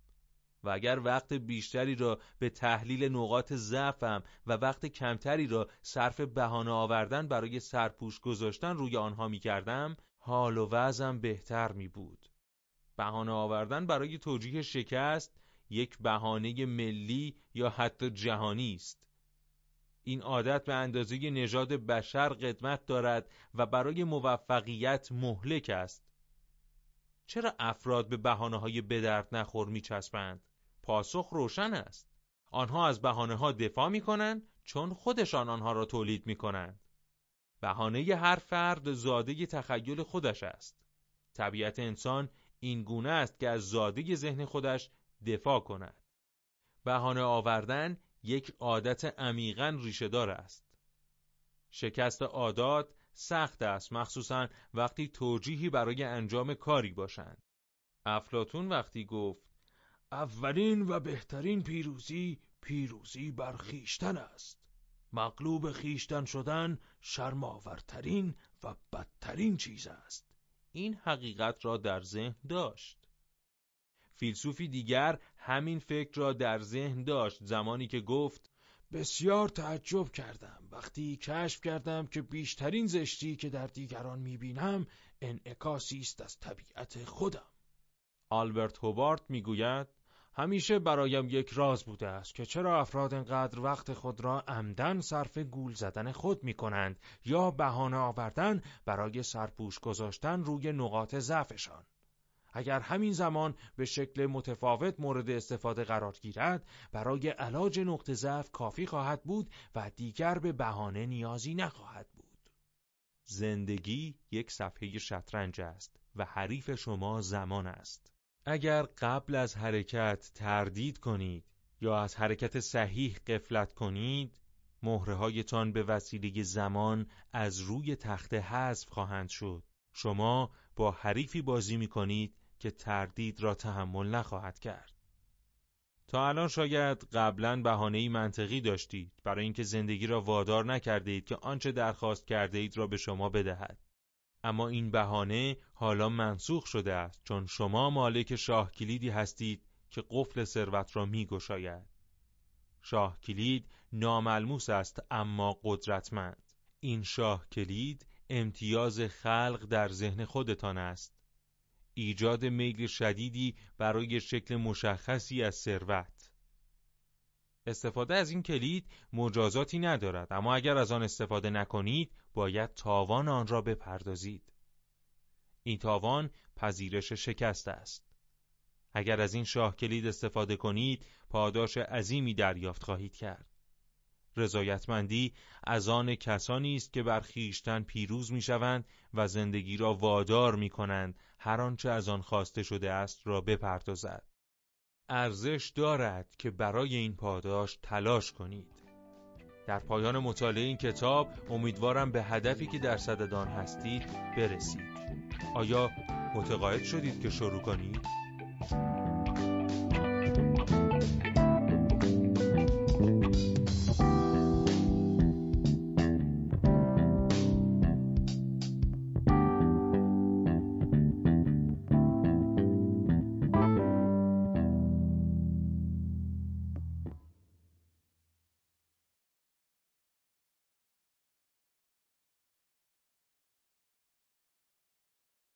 و اگر وقت بیشتری را به تحلیل نقاط ضعفم و وقت کمتری را صرف بهانه آوردن برای سرپوش گذاشتن روی آنها می کردم حال و وضعم بهتر می بود بهانه آوردن برای توجیه شکست یک بهانه ملی یا حتی جهانی است. این عادت به اندازه نژاد بشر قدمت دارد و برای موفقیت مهلک است. چرا افراد به بحانه های بدرد نخور میچسبند؟ پاسخ روشن است. آنها از بحانه ها دفاع می کنند چون خودشان آنها را تولید می کنند بهانه هر فرد زاده تخیل خودش است. طبیعت انسان این گونه است که از زاده ذهن خودش دفاع کند. بهانه آوردن یک عادت عمیقا ریشهدار است. شکست عادات سخت است مخصوصا وقتی توجیهی برای انجام کاری باشند. افلاتون وقتی گفت اولین و بهترین پیروزی پیروزی بر خیشتن است. مغلوب خیشتن شدن شرماورترین و بدترین چیز است. این حقیقت را در ذهن داشت. فیلسوفی دیگر همین فکر را در ذهن داشت زمانی که گفت بسیار تعجب کردم وقتی کشف کردم که بیشترین زشتی که در دیگران می‌بینم انعکاسی است از طبیعت خودم آلبرت هوبارت می‌گوید همیشه برایم یک راز بوده است که چرا افراد انقدر وقت خود را عمدن صرف گول زدن خود می کنند یا بهانه آوردن برای سرپوش گذاشتن روی نقاط ضعفشان. اگر همین زمان به شکل متفاوت مورد استفاده قرار گیرد برای علاج نقطه ضعف کافی خواهد بود و دیگر به بهانه نیازی نخواهد بود. زندگی یک صفحه شطرنج است و حریف شما زمان است. اگر قبل از حرکت تردید کنید یا از حرکت صحیح قفلت کنید مهره هایتان به وسیله زمان از روی تخت حذف خواهند شد. شما با حریفی بازی می کنید که تردید را تحمل نخواهد کرد. تا الان شاید قبلا بهانه‌ای منطقی داشتید برای اینکه زندگی را وادار نکرده اید که آنچه درخواست کرده اید را به شما بدهد. اما این بهانه حالا منسوخ شده است چون شما مالک شاه کلیدی هستید که قفل ثروت را میگشاید. شاه کلید ناملموس است اما قدرتمند. این شاه کلید امتیاز خلق در ذهن خودتان است. ایجاد میل شدیدی برای شکل مشخصی از ثروت. استفاده از این کلید مجازاتی ندارد اما اگر از آن استفاده نکنید باید تاوان آن را بپردازید. این تاوان پذیرش شکست است. اگر از این شاه کلید استفاده کنید پاداش عظیمی دریافت خواهید کرد. رضایتمندی از آن کسانی است که بر خویشتن پیروز می‌شوند و زندگی را وادار می کنند هر آنچه از آن خواسته شده است را بپردازد. ارزش دارد که برای این پاداش تلاش کنید. در پایان مطالعه این کتاب امیدوارم به هدفی که در صددان هستید برسید. آیا متقاعد شدید که شروع کنید؟